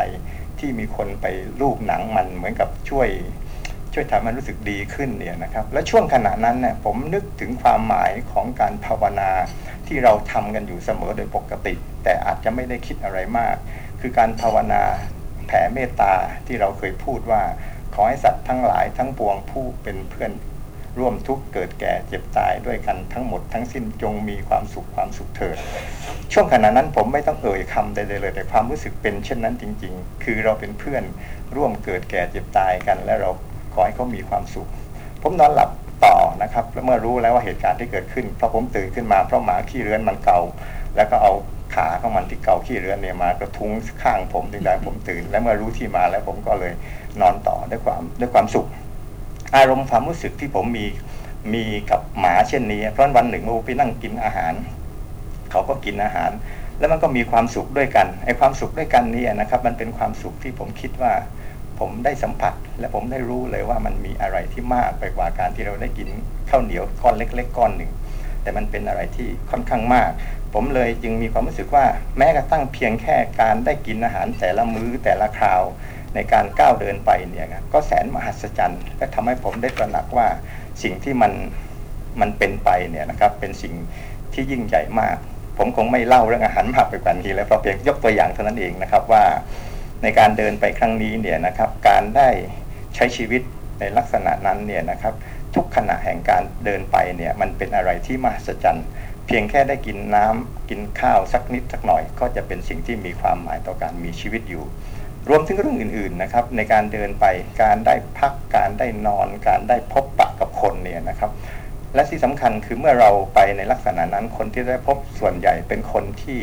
ที่มีคนไปลูบหนังมันเหมือนกับช่วย ช่วยทำให้มันรู้สึกดีขึ้นเนี่ยนะครับ และช่วงขณะนั้นเนี่ยผมนึกถึงความหมายของการภาวนา ที่เราทำกันอยู่เสมอโดยปกติ แต่อาจจะไม่ได้คิดอะไรมาก คือการภาวนาแผ่เมตตาที่เราเคยพูดว่าขอให้สัตว์ทั้งหลายทั้งปวงผู้เป็นเพื่อนร่วมทุกข์เกิดแก่เจ็บตายด้วยกันทั้งหมดทั้งสิ้นจงมีความสุขความสุขเถิด ช่วงขณะนั้นผมไม่ต้องเอ่ยคำใดๆเลย แต่ความรู้สึกเป็นเช่นนั้นจริง ๆ คือเราเป็นเพื่อนร่วมเกิดแก่เจ็บตายกัน และเราขอให้เขามีความสุข ผมนอนหลับ ต่อนะครับแล้วเมื่อรู้แล้วว่าเหตุการณ์ที่เกิดขึ้นเพราะผมตื่นขึ้นมาเพราะหมาขี้เรือนมันเก่าแล้วก็เอาขาของมันที่เก่าขี้เรือนเนี่ยมากระทุ้งข้างผมถึงได้ผมตื่น และเมื่อรู้ที่มาแล้วผมก็เลยนอนต่อด้วยความด้วยความสุข อารมณ์ความรู้สึกที่ผมมีมีกับหมาเช่นนี้ เพราะวันหนึ่งผมไปนั่งกินอาหาร เขาก็กินอาหาร แล้วมันก็มีความสุขด้วยกันไอ้ความสุขด้วยกันนี่นะครับ มันเป็นความสุขที่ผมคิดว่า ผมได้สัมผัสและผมได้รู้เลยว่ามันมีอะไรที่มากไปกว่าการที่เราได้กินข้าวเหนียวก้อนเล็ก ๆ ก้อนหนึ่ง แต่มันเป็นอะไรที่ค่อนข้างมาก ผมเลยจึงมีความรู้สึกว่าแม้กระทั่งเพียงแค่การได้กินอาหารแต่ละมื้อแต่ละคราว ในการก้าวเดินไปเนี่ยก็แสนมหัศจรรย์และทำให้ผมได้ตระหนักว่าสิ่งที่มันมันเป็นไปเนี่ยนะครับเป็นสิ่งที่ยิ่งใหญ่มาก ผมคงไม่เล่าเรื่องอาหารมากไปกว่านี้แล้วเพราะเพียงยกตัวอย่างเท่านั้นเองนะครับว่า ในการเดินไปครั้งนี้เนี่ยนะครับ การได้ใช้ชีวิตในลักษณะนั้นเนี่ยนะครับ ทุกขณะแห่งการเดินไปเนี่ยมันเป็นอะไรที่มหัศจรรย์ เพียงแค่ได้กินน้ำกินข้าวสักนิดสักหน่อย ก็จะเป็นสิ่งที่มีความหมายต่อการมีชีวิตอยู่ รวมถึงเรื่องอื่นๆนะครับ ในการเดินไปการได้พักการได้นอน การได้พบปะกับคนเนี่ยนะครับและที่สำคัญคือเมื่อเราไปในลักษณะนั้นคนที่ได้พบส่วนใหญ่เป็นคนที่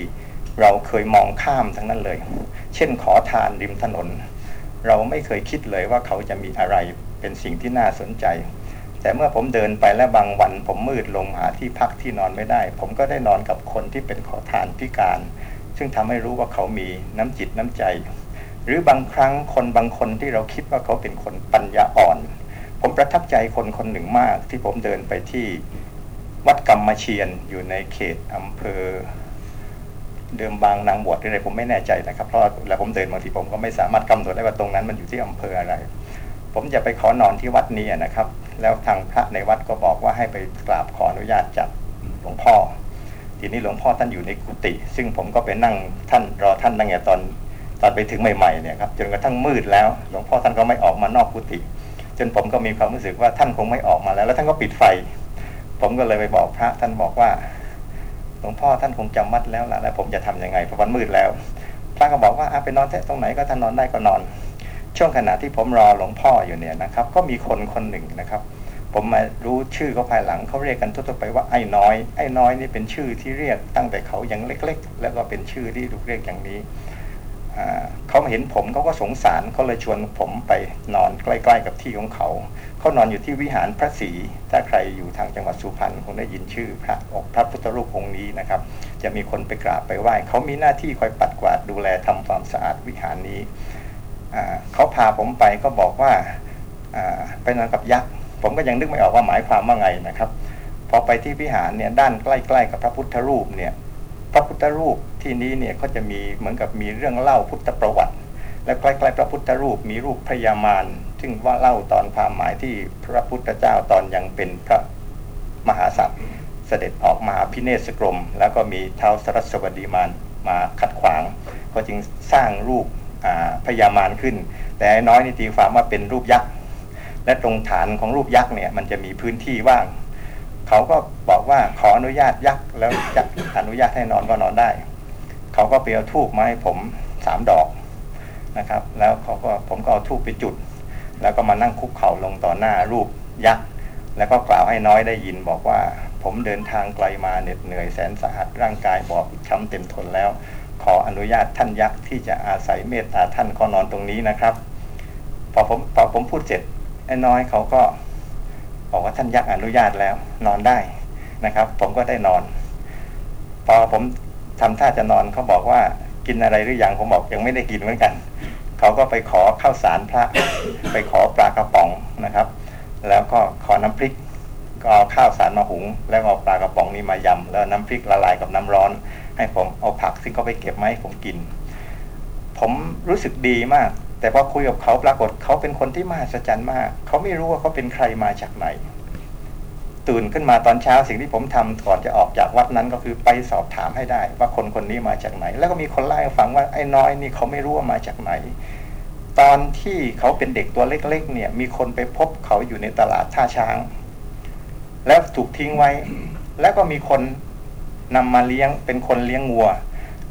เราเคยมองข้ามทั้งนั้นเลยเช่นขอทานริมถนน เราไม่เคยคิดเลยว่าเขาจะมีอะไรเป็นสิ่งที่น่าสนใจ แต่เมื่อผมเดินไปและบางวันผมมืดลงหาที่พักที่นอนไม่ได้ ผมก็ได้นอนกับคนที่เป็นขอทานพิการ ซึ่งทำให้รู้ว่าเขามีน้ำจิตน้ำใจ หรือบางครั้งคนบางคนที่เราคิดว่าเขาเป็นคนปัญญาอ่อน ผมประทับใจคนคนหนึ่งมากที่ผมเดินไปที่วัดกรรมเชียนอยู่ในเขตอำเภอ เดิมบางนางบวชอะไรผมไม่แน่ใจนะครับ เพราะแล้วผมเดินบางทีผมก็ไม่สามารถกำหนดได้ว่าตรงนั้นมันอยู่ที่อำเภออะไร ผมจะไปขอนอนที่วัดนี้นะครับ แล้วทางพระในวัดก็บอกว่าให้ไปกราบขออนุญาตจากหลวงพ่อ ทีนี้หลวงพ่อท่านอยู่ในกุฏิซึ่งผมก็ไปนั่งท่านรอท่านตั้งแต่ตอนตอนไปถึงใหม่ๆเนี่ยครับจนกระทั่งมืดแล้ว หลวงพ่อท่านก็ไม่ออกมานอกกุฏิจนผมก็มีความรู้สึกว่าท่านคงไม่ออกมาแล้ว แล้วท่านก็ปิดไฟ ผมก็เลยไปบอกพระท่านบอกว่า หลวงพ่อท่านคงจำวัดแล้วล่ะแล้วผมจะทํำยังไงเพราะวันมืดแล้วพระก็บอกว่าไปนอนแท้ตรงไหนก็ท่านนอนได้ก็นอน ช่วงขณะที่ผมรอหลวงพ่ออยู่เนี่ยนะครับ ก็มีคนคนหนึ่งนะครับ ผมมารู้ชื่อเขาภายหลังเขาเรียกกันทั่วๆไปว่าไอ้น้อยไอ้น้อยนี่เป็นชื่อที่เรียกตั้งแต่เขายังเล็ก ๆ แล้วก็เป็นชื่อที่ถูกเรียกอย่างนี้ เขาเห็นผมเขาก็สงสารเขาเลยชวนผมไปนอนใกล้ๆกับที่ของเขา เขานอนอยู่ที่วิหารพระศรีถ้าใครอยู่ทางจังหวัดสุพรรณคงได้ยินชื่อพระอกพระพุทธรูปองค์นี้นะครับ จะมีคนไปกราบไปไหว้เขามีหน้าที่คอยปัดกวาดดูแลทำความสะอาดวิหารนี้เขาพาผมไปก็บอกว่าไปนอนกับยักษ์ผมก็ยังนึกไม่ออกว่าหมายความว่าไงนะครับ พอไปที่วิหารเนี่ยด้านใกล้ ๆ กับพระพุทธรูปเนี่ย ระพุทธรูปที่นี้เนี่ยก็จะมีเหมือนกับมีเรื่องเล่าพุทธประวัติ และใกล้ๆพระพุทธรูปมีรูปพระยามารซึ่งว่าเล่าตอนความหมายที่พระพุทธเจ้าตอนยังเป็นพระมหาสัตว์เสด็จออกมาพิเนศกรม แล้วก็มีเท้าสรัสวดีมานมาขัดขวาง ก็จึงสร้างรูปพยามารขึ้น แต่น้อยนี่ตีความว่าเป็นรูปยักษ์และตรงฐานของรูปยักษ์เนี่ยมันจะมีพื้นที่ว่าง เขาก็บอกว่าขออนุญาตยักษ์แล้วยักษ์อนุญาตให้นอนก็นอนได้ เขาก็ไปเอาทูบมาให้ผมสามดอกนะครับ แล้วเขาก็ผมก็เอาทูบไปจุด แล้วก็มานั่งคุกเข่าลงต่อหน้ารูปยักษ์แล้วก็กล่าวให้น้อยได้ยินบอกว่าผมเดินทางไกลมาเหน็ดเหนื่อยแสนสาหัสร่างกายบอบช้ำเต็มทนแล้ว ขออนุญาตท่านยักษ์ที่จะอาศัยเมตตาท่านขอนอนตรงนี้นะครับ พอผมพอผมพูดเสร็จไอ้น้อยเขาก็ บอกว่าท่านยักษ์อนุญาตแล้ว นอนได้นะครับ ผมก็ได้นอน พอผมทำท่าจะนอนเขาบอกว่ากินอะไรหรือยังผมบอกยังไม่ได้กินเหมือนกันเขาก็ไปขอข้าวสารพระ ไปขอปลากระป๋องนะครับ แล้วก็ขอน้ำพริก ก็เอาข้าวสารมาหุง แล้วเอาปลากระป๋องนี้มายำแล้วน้ำพริกละลายกับน้ำร้อน ให้ผมเอาผักซึ่งเขาไปเก็บมาให้ผมกิน ผมรู้สึกดีมาก แต่พอคุยกับเขาปรากฏเขาเป็นคนที่มหัศจรรย์มาก เขาไม่รู้ว่าเขาเป็นใครมาจากไหน ตื่นขึ้นมาตอนเช้าสิ่งที่ผมทำก่อนจะออกจากวัดนั้นก็คือไปสอบถามให้ได้ ว่าคนคนนี้มาจากไหน แล้วก็มีคนเล่าให้ฟังว่าไอ้น้อยนี่เขาไม่รู้ว่ามาจากไหน ตอนที่เขาเป็นเด็กตัวเล็กๆ เนี่ย มีคนไปพบเขาอยู่ในตลาดท่าช้าง แล้วถูกทิ้งไว้ แล้วก็มีคนนำมาเลี้ยงเป็นคนเลี้ยงงัว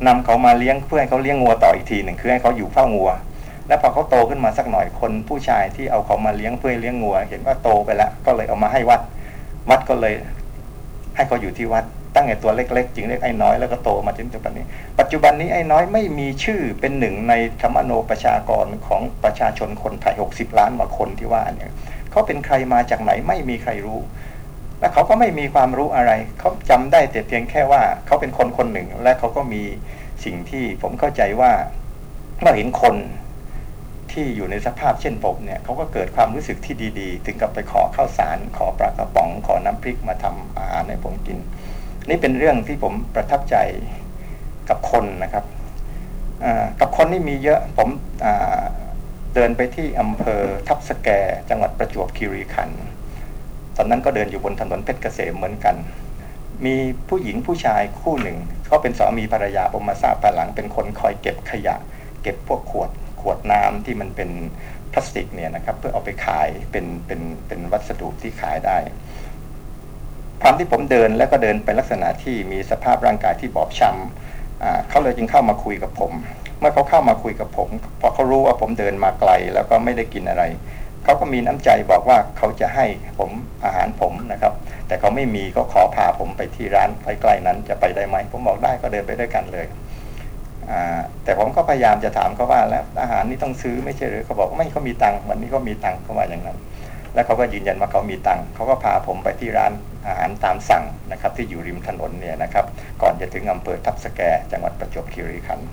นำเขามาเลี้ยงเพื่อให้เขาเลี้ยงงัวต่ออีกทีหนึ่งคือให้เขาอยู่เฝ้างัว แล้วพอเขาโตขึ้นมาสักหน่อยคนผู้ชายที่เอาเขามาเลี้ยงเพื่อเลี้ยงงัว เห็นว่าโตไปแล้วก็เลยเอามาให้วัด วัดก็เลย ให้เขาอยู่ที่วัด ตั้งแต่ตัวเล็กๆจึงเรียกไอ้น้อยแล้วก็โตมาจนถึงปัจจุบันนี้ ปัจจุบันนี้ไอ้น้อยไม่มีชื่อเป็นหนึ่งในธรรมโนประชากรของประชาชนคนไทย60ล้านกว่าคนที่ว่าเนี่ยเขาเป็นใครมาจากไหนไม่มีใครรู้และเขาก็ไม่มีความรู้อะไร เขาจำได้แต่เพียงแค่ว่าเขาเป็นคนคนหนึ่ง และเขาก็มีสิ่งที่ผมเข้าใจว่าเมื่อเห็นคน ที่อยู่ในสภาพเช่นผมเนี่ยเขาก็เกิดความรู้สึกที่ดีๆ ถึงกับไปขอข้าวสาร ขอปลากระป๋อง ขอน้ำพริกมาทำอาหารให้ผมกิน นี่เป็นเรื่องที่ผมประทับใจกับคนนะครับกับคนนี่มีเยอะผมเดินไปที่อำเภอทับสแก จังหวัดประจวบคีรีขันธ์ตอนนั้นก็เดินอยู่บนถนนเพชรเกษมเหมือนกัน มีผู้หญิงผู้ชายคู่หนึ่งเขาเป็นสามีภรรยาผมมาทราบภายหลังเป็นคนคอยเก็บขยะ เก็บพวกขวด วดน้ำที่มันเป็นพลาสติกเนี่ยนะครับเพื่อเอาไปขายเป็นเป็นเป็นวัสดุที่ขายได้ความที่ผมเดินแล้วก็เดินไปลักษณะที่มีสภาพร่างกายที่บอบช้ำเขาเลยจึงเข้ามาคุยกับผม เมื่อเขาเข้ามาคุยกับผมพอเขารู้ว่าผมเดินมาไกล แล้วก็ไม่ได้กินอะไรเขาก็มีน้ำใจบอกว่าเขาจะให้ผมอาหารผมนะครับ แต่เขาไม่มีก็ขอพาผมไปที่ร้านใกล้ๆนั้นจะไปได้ไหมผมบอกได้ก็เดินไปด้วยกันเลย แต่ผมก็พยายามจะถามเขาว่าแล้วอาหารนี่ต้องซื้อไม่ใช่หรือเขาบอกไม่เขามีตังค์วันนี้ก็มีตังค์เขาว่าอย่างนั้น แล้วเขาก็ยืนยันว่าเขามีตังค์เขาก็พาผมไปที่ร้านอาหารตามสั่งนะครับที่อยู่ริมถนนเนี่ยนะครับก่อนจะถึงอำเภอทับสแก จังหวัดประจวบคีรีขันธ์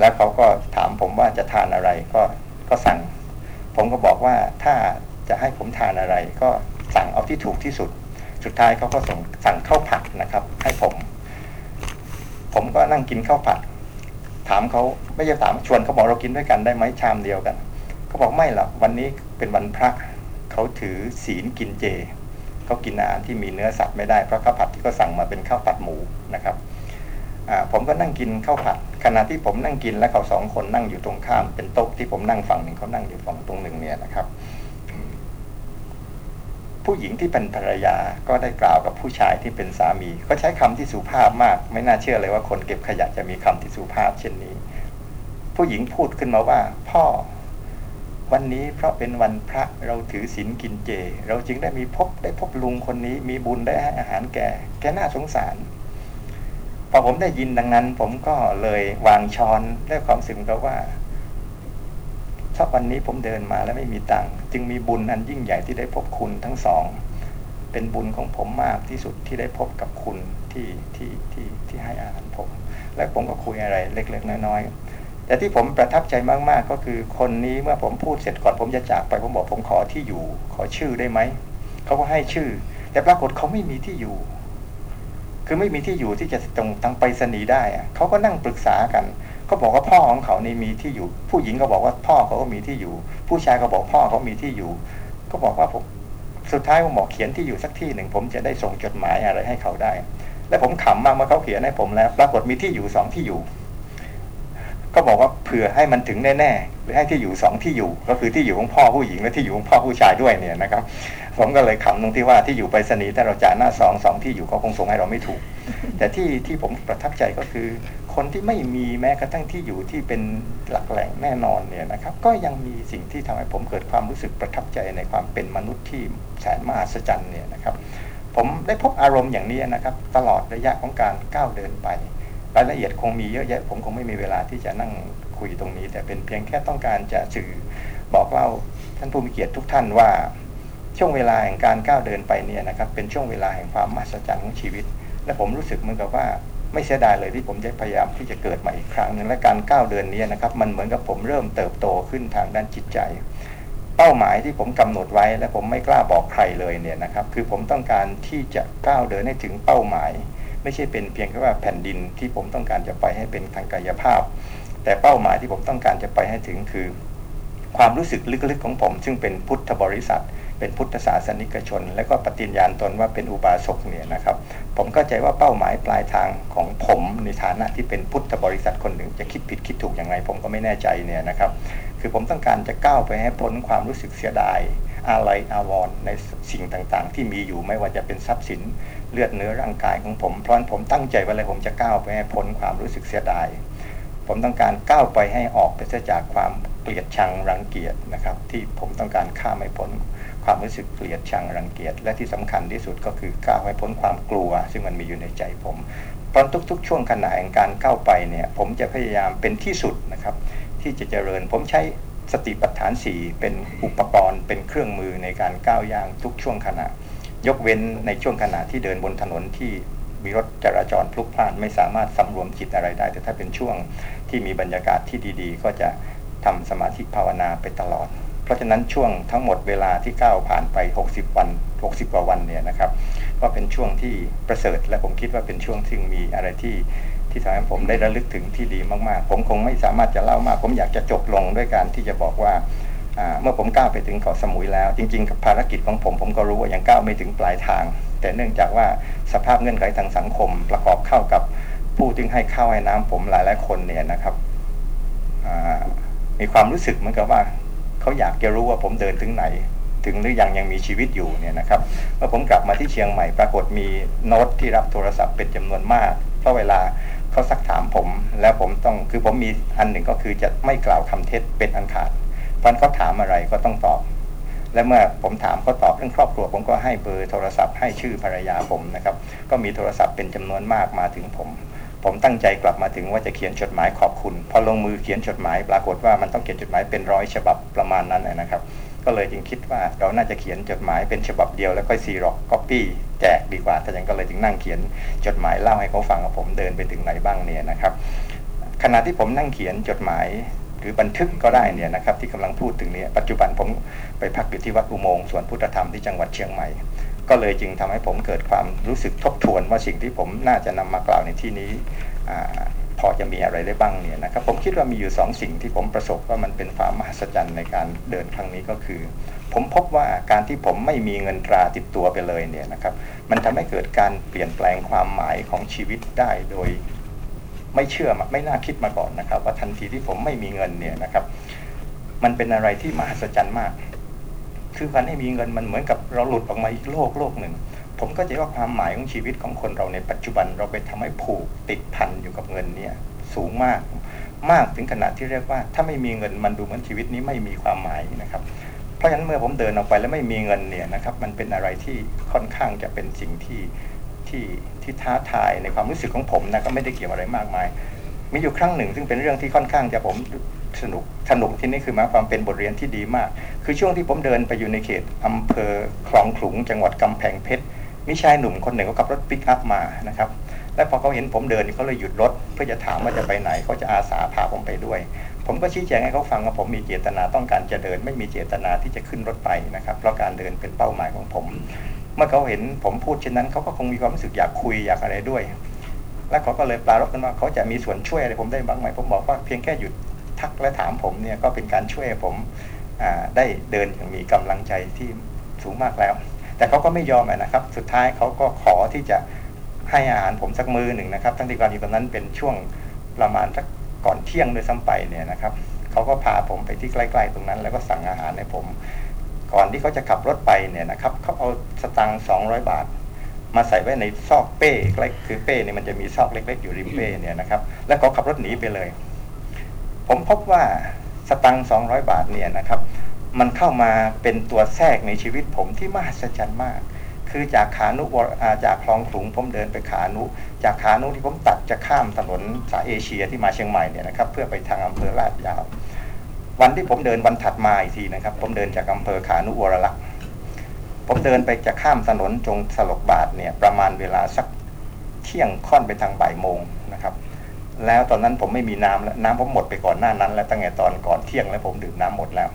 แล้วเขาก็ถามผมว่าจะทานอะไรก็ก็สั่ง ผมก็บอกว่าถ้าจะให้ผมทานอะไรก็สั่งเอาที่ถูกที่สุด สุดท้ายเขาก็ส่งสั่งข้าวผัดนะครับ ให้ผม ผมก็นั่งกินข้าวผัด ถามเขาไม่ใช่ถามชวนเขาบอกเรากินด้วยกันได้ไหมชามเดียวกันเขาบอกไม่หรอกวันนี้เป็นวันพระเขาถือศีลกินเจเขากินอาหารที่มีเนื้อสัตว์ไม่ได้เพราะข้าวผัดที่เขาสั่งมาเป็นข้าวผัดหมูนะครับผมก็นั่งกินข้าวผัดขณะที่ผมนั่งกินและเขาสองคนนั่งอยู่ตรงข้ามเป็นโต๊ะที่ผมนั่งฝั่งหนึ่งเขานั่งอยู่ฝั่งตรงหนึ่งเนี่ยนะครับ ผู้หญิงที่เป็นภรรยาก็ได้กล่าวกับผู้ชายที่เป็นสามี ก็ใช้คำที่สุภาพมาก ไม่น่าเชื่อเลยว่าคนเก็บขยะจะมีคำที่สุภาพเช่นนี้ ผู้หญิงพูดขึ้นมาว่า พ่อ วันนี้เพราะเป็นวันพระเราถือศีลกินเจ เราจึงได้มีพบได้พบลุงคนนี้ มีบุญได้ให้อาหารแก่แกน่าสงสารพอผมได้ยินดังนั้น ผมก็เลยวางช้อนด้วยความสึกกับว่า ถ้าวันนี้ผมเดินมาแล้วไม่มีตังค์จึงมีบุญอันยิ่งใหญ่ที่ได้พบคุณทั้งสอง เป็นบุญของผมมากที่สุดที่ได้พบกับคุณที่ที่ที่ที่ให้อาหารผม และผมก็คุยอะไรเล็กๆน้อยๆ แต่ที่ผมประทับใจมากๆก็คือคนนี้เมื่อผมพูดเสร็จก่อนผมจะจากไปผมบอกผมขอที่อยู่ ขอชื่อได้ไหมเขาก็ให้ชื่อ แต่ปรากฏเขาไม่มีที่อยู่ คือไม่มีที่อยู่ที่จะตรงทางไปสนีได้อะเขาก็นั่งปรึกษากัน เขาบอกว่าพ่อของเขานี่มีที่อยู่ ผู้หญิงก็บอกว่าพ่อเขาก็มีที่อยู่ ผู้ชายก็บอกพ่อเขามีที่อยู่ ก็บอกว่าผมสุดท้ายผมบอกเขียนที่อยู่สักที่หนึ่งผมจะได้ส่งจดหมายอะไรให้เขาได้ และผมขำมากเมื่อเขาเขียนให้ผมแล้ว ปรากฏมีที่อยู่สองที่อยู่ ก็บอกว่าเผื่อให้มันถึงแน่ๆหรือให้ที่อยู่สองที่อยู่ ก็คือที่อยู่ของพ่อผู้หญิงและที่อยู่ของพ่อผู้ชายด้วยเนี่ยนะครับ ผมก็เลยขำตรงที่ว่าที่อยู่ไปสนีถ้าเราจ่ายหน้าสองสองที่อยู่เขาคงส่งให้เราไม่ถูก แต่ที่ที่ผมประทับใจก็คือ คนที่ไม่มีแม้กระทั่งที่อยู่ที่เป็นหลักแหล่งแน่นอนเนี่ยนะครับ ก็ยังมีสิ่งที่ทำให้ผมเกิดความรู้สึกประทับใจในความเป็นมนุษย์ที่แสนมหัศจรรย์เนี่ยนะครับ ผมได้พบอารมณ์อย่างนี้นะครับ ตลอดระยะของการก้าวเดินไปรายละเอียดคงมีเยอะแยะ ผมคงไม่มีเวลาที่จะนั่งคุยตรงนี้ แต่เป็นเพียงแค่ต้องการจะสื่อบอกเล่าท่านผู้มีเกียรติทุกท่านว่าช่วงเวลาแห่งการก้าวเดินไปเนี่ยนะครับ เป็นช่วงเวลาแห่งความมหัศจรรย์ของชีวิต และผมรู้สึกเหมือนกับว่า ไม่เสียดายเลยที่ผมได้พยายามที่จะเกิดมาอีกครั้งหนึ่งและการก้าวเดินนี้นะครับมันเหมือนกับผมเริ่มเติบโตขึ้นทางด้านจิตใจ เป้าหมายที่ผมกำหนดไว้และผมไม่กล้าบอกใครเลยเนี่ยนะครับคือผมต้องการที่จะก้าวเดินให้ถึงเป้าหมาย ไม่ใช่เป็นเพียงแค่ว่าแผ่นดินที่ผมต้องการจะไปให้เป็นทางกายภาพ แต่เป้าหมายที่ผมต้องการจะไปให้ถึงคือ ความรู้สึกลึกๆของผม ซึ่งเป็นพุทธบริษัท เป็นพุทธศาสนิกชน และก็ปฏิญญาณตนว่าเป็นอุบาสกเนี่ยนะครับ ผมเข้าใจว่าเป้าหมายปลายทางของผมในฐานะที่เป็นพุทธบริษัทคนหนึ่ง จะคิดผิดคิดถูกอย่างไร ผมก็ไม่แน่ใจเนี่ยนะครับ คือผมต้องการจะก้าวไปให้พ้นความรู้สึกเสียดายอะไรอาวรในสิ่งต่างๆ ที่มีอยู่ไม่ว่าจะเป็นทรัพย์สินเลือดเนื้อร่างกายของผมเพราะผมตั้งใจว่าอะไรผมจะก้าวไปให้พ้นความรู้สึกเสียดายผมต้องการก้าวไปให้ออกไปจากความเกลียดชังรังเกียจนะครับ ที่ผมต้องการข้ามให้พ้น ความรู้สึกเกลียดชังรังเกียจและที่สำคัญที่สุดก็คือก้าวให้พ้นความกลัว ซึ่งมันมีอยู่ในใจผมตอนทุก ๆ ช่วงขณะแห่งการก้าวไปเนี่ยผมจะพยายามเป็นที่สุดนะครับ ที่จะเจริญผมใช้สติปัฏฐานสี่เป็นอุปกรณ์เป็นเครื่องมือในการก้าวย่างทุกช่วงขณะ ยกเว้นในช่วงขณะที่เดินบนถนนที่มีรถจราจรพลุกพล่านไม่สามารถสำรวมจิตอะไรได้ แต่ถ้าเป็นช่วงที่มีบรรยากาศที่ดี ๆ ก็จะทำสมาธิภาวนาไปตลอด ราะฉะนั้นช่วงทั้งหมดเวลาที่ก้าวผ่านไป 60 วัน 60 กว่าวันเนี่ยนะครับก็เป็นช่วงที่ประเสริฐ และผมคิดว่าเป็นช่วงที่มีอะไรที่ที่ทำให้ผมได้ระลึกถึงที่ดีมากๆ ผมคงไม่สามารถจะเล่ามาก ผมอยากจะจบลงด้วยการที่จะบอกว่าเมื่อผมก้าวไปถึงเกาะสมุยแล้ว จริง ๆ กับภารกิจของผมผมก็รู้ว่ายังก้าวไม่ถึงปลายทาง แต่เนื่องจากว่าสภาพเงื่อนไขทางสังคม ประกอบเข้ากับผู้ที่ให้ข้าวให้น้ำผมหลายๆคนเนี่ยนะครับมีความรู้สึกเหมือนกับว่า เขาอยากจะรู้ว่าผมเดินถึงไหน ถึงหรือยังยังมีชีวิตอยู่เนี่ยนะครับเมื่อผมกลับมาที่เชียงใหม่ปรากฏมีโน้ตที่รับโทรศัพท์เป็นจำนวนมากเพราะเวลาเขาซักถามผม แล้วผมต้องคือผมมีอันหนึ่งก็คือจะไม่กล่าวคำเท็จเป็นอันขาดเพราะเขาถามอะไรก็ต้องตอบ และเมื่อผมถามเขาตอบเรื่องครอบครัว ผมก็ให้เบอร์โทรศัพท์ให้ชื่อภรรยาผมนะครับ ก็มีโทรศัพท์เป็นจำนวนมากมาถึงผม ผมตั้งใจกลับมาถึงว่าจะเขียนจดหมายขอบคุณ พอลงมือเขียนจดหมาย ปรากฏว่ามันต้องเขียนจดหมายเป็นร้อยฉบับประมาณนั้นนะครับ ก็เลยจึงคิดว่าเราน่าจะเขียนจดหมายเป็นฉบับเดียวแล้วก็ Xerox copyแจกดีกว่าถ้าอย่างก็เลยจึงนั่งเขียนจดหมายเล่าให้เขาฟังว่าผมเดินไปถึงไหนบ้างเนี่ยนะครับขณะที่ผมนั่งเขียนจดหมายหรือบันทึกก็ได้เนี่ยนะครับที่กำลังพูดถึงนี้ปัจจุบันผมไปพักอยู่ที่วัดอุโมงค์สวนพุทธธรรมที่จังหวัดเชียงใหม่ ก็เลยจึงทำให้ผมเกิดความรู้สึกทบทวนว่าสิ่งที่ผมน่าจะนำมากล่าวในที่นี้อพอจะมีอะไรได้บ้างเนี่ยนะครับผมคิดว่ามีอยู่สองสิ่งที่ผมประสบว่ามันเป็นความมหัศจรรย์ในการเดินครั้งนี้ก็คือ ผมพบว่าการที่ผมไม่มีเงินตราติดตัวไปเลยเนี่ยนะครับมันทำให้เกิดการเปลี่ยนแปลงความหมายของชีวิตได้โดยไม่เชื่อไม่น่าคิดมาก่อนนะครับ ว่าทันทีที่ผมไม่มีเงินเนี่ยนะครับ มันเป็นอะไรที่มหัศจรรย์มาก คือการให้มีเงินมันเหมือนกับเราหลุดออกมาอีกโลกโลกหนึ่ง ผมก็จะว่าความหมายของชีวิตของคนเราในปัจจุบันเราไปทำให้ผูกติดพันอยู่กับเงินเนี่ยสูงมาก มากถึงขนาดที่เรียกว่า ถ้าไม่มีเงินมันดูเหมือนชีวิตนี้ไม่มีความหมายนะครับเพราะฉะนั้นเมื่อผมเดินออกไปแล้วไม่มีเงินเนี่ยนะครับมันเป็นอะไรที่ค่อนข้างจะเป็นสิ่งที่ที่ที่ท้าทายในความรู้สึกของผมนะก็ไม่ได้เกี่ยวอะไรมากมาย มีอยู่ครั้งหนึ่ง ซึ่งเป็นเรื่องที่ค่อนข้างจะผม สนุกสนุกที่นี่คือมาความเป็นบทเรียนที่ดีมาก คือช่วงที่ผมเดินไปอยู่ในเขตอำเภอคลองขลุงจังหวัดกำแพงเพชรมีชายหนุ่มคนหนึ่งเขาขับรถปิกอัพมานะครับและพอเขาเห็นผมเดินเขาเลยหยุดรถ เพื่อจะถามว่าจะไปไหนเขาจะอาสาพาผมไปด้วย ผมก็ชี้แจงให้เขาฟังว่าผมมีเจตนาต้องการจะเดิน ไม่มีเจตนาที่จะขึ้นรถไปนะครับ เพราะการเดินเป็นเป้าหมายของผม เมื่อเขาเห็นผมพูดเช่นนั้นเขาก็คงมีความรู้สึกอยากคุยอยากอะไรด้วย แล้วเขาก็เลยปรารบกันว่าเขาจะมีส่วนช่วยอะไรผมได้บ้างไหมผมบอกว่าเพียงแค่หยุด ทักและถามผมเนี่ยก็เป็นการช่วยผมได้เดินอย่างมีกำลังใจที่สูงมากแล้ว แต่เขาก็ไม่ยอมนะครับ สุดท้ายเขาก็ขอที่จะให้อาหารผมสักมือหนึ่งนะครับ ทั้งที่การอยู่ตอนนั้นเป็นช่วงประมาณสักก่อนเที่ยงโดยซ้ำไปเนี่ยนะครับเขาก็พาผมไปที่ใกล้ๆตรงนั้น แล้วก็สั่งอาหารให้ผม ก่อนที่เขาจะขับรถไปเนี่ยนะครับเขาเอาสตังค์สองร้อยบาท มาใส่ไว้ในซอกเป้เล็กคือเป้เนี่ยมันจะมีซอกเล็ก ๆ อยู่ริมเป้เนี่ยนะครับ แล้วเขาขับรถหนีไปเลย ผมพบว่าสตังค์สองร้อยบาทเนี่ยนะครับ มันเข้ามาเป็นตัวแทรกในชีวิตผมที่มหัศจรรย์มาก คือจากขานุจากคลองขลุงผมเดินไปขานุ จากขานุที่ผมตัดจะข้ามถนนสายเอเชียที่มาเชียงใหม่เนี่ยนะครับ เพื่อไปทางอำเภอลาดยาว วันที่ผมเดินวันถัดมาอีกทีนะครับ ผมเดินจากอำเภอขานุวรลักษ์ผมเดินไปจะข้ามถนนจงสลกบาทเนี่ยประมาณเวลาสักเที่ยงค่อนไปทางบ่ายโมงนะครับ แล้วตอนนั้นผมไม่มีน้ำแล้วน้ำผมหมดไปก่อนหน้านั้น แล้วตั้งแต่ตอนก่อนเที่ยงแล้วผมดื่มน้ำหมดแล้ว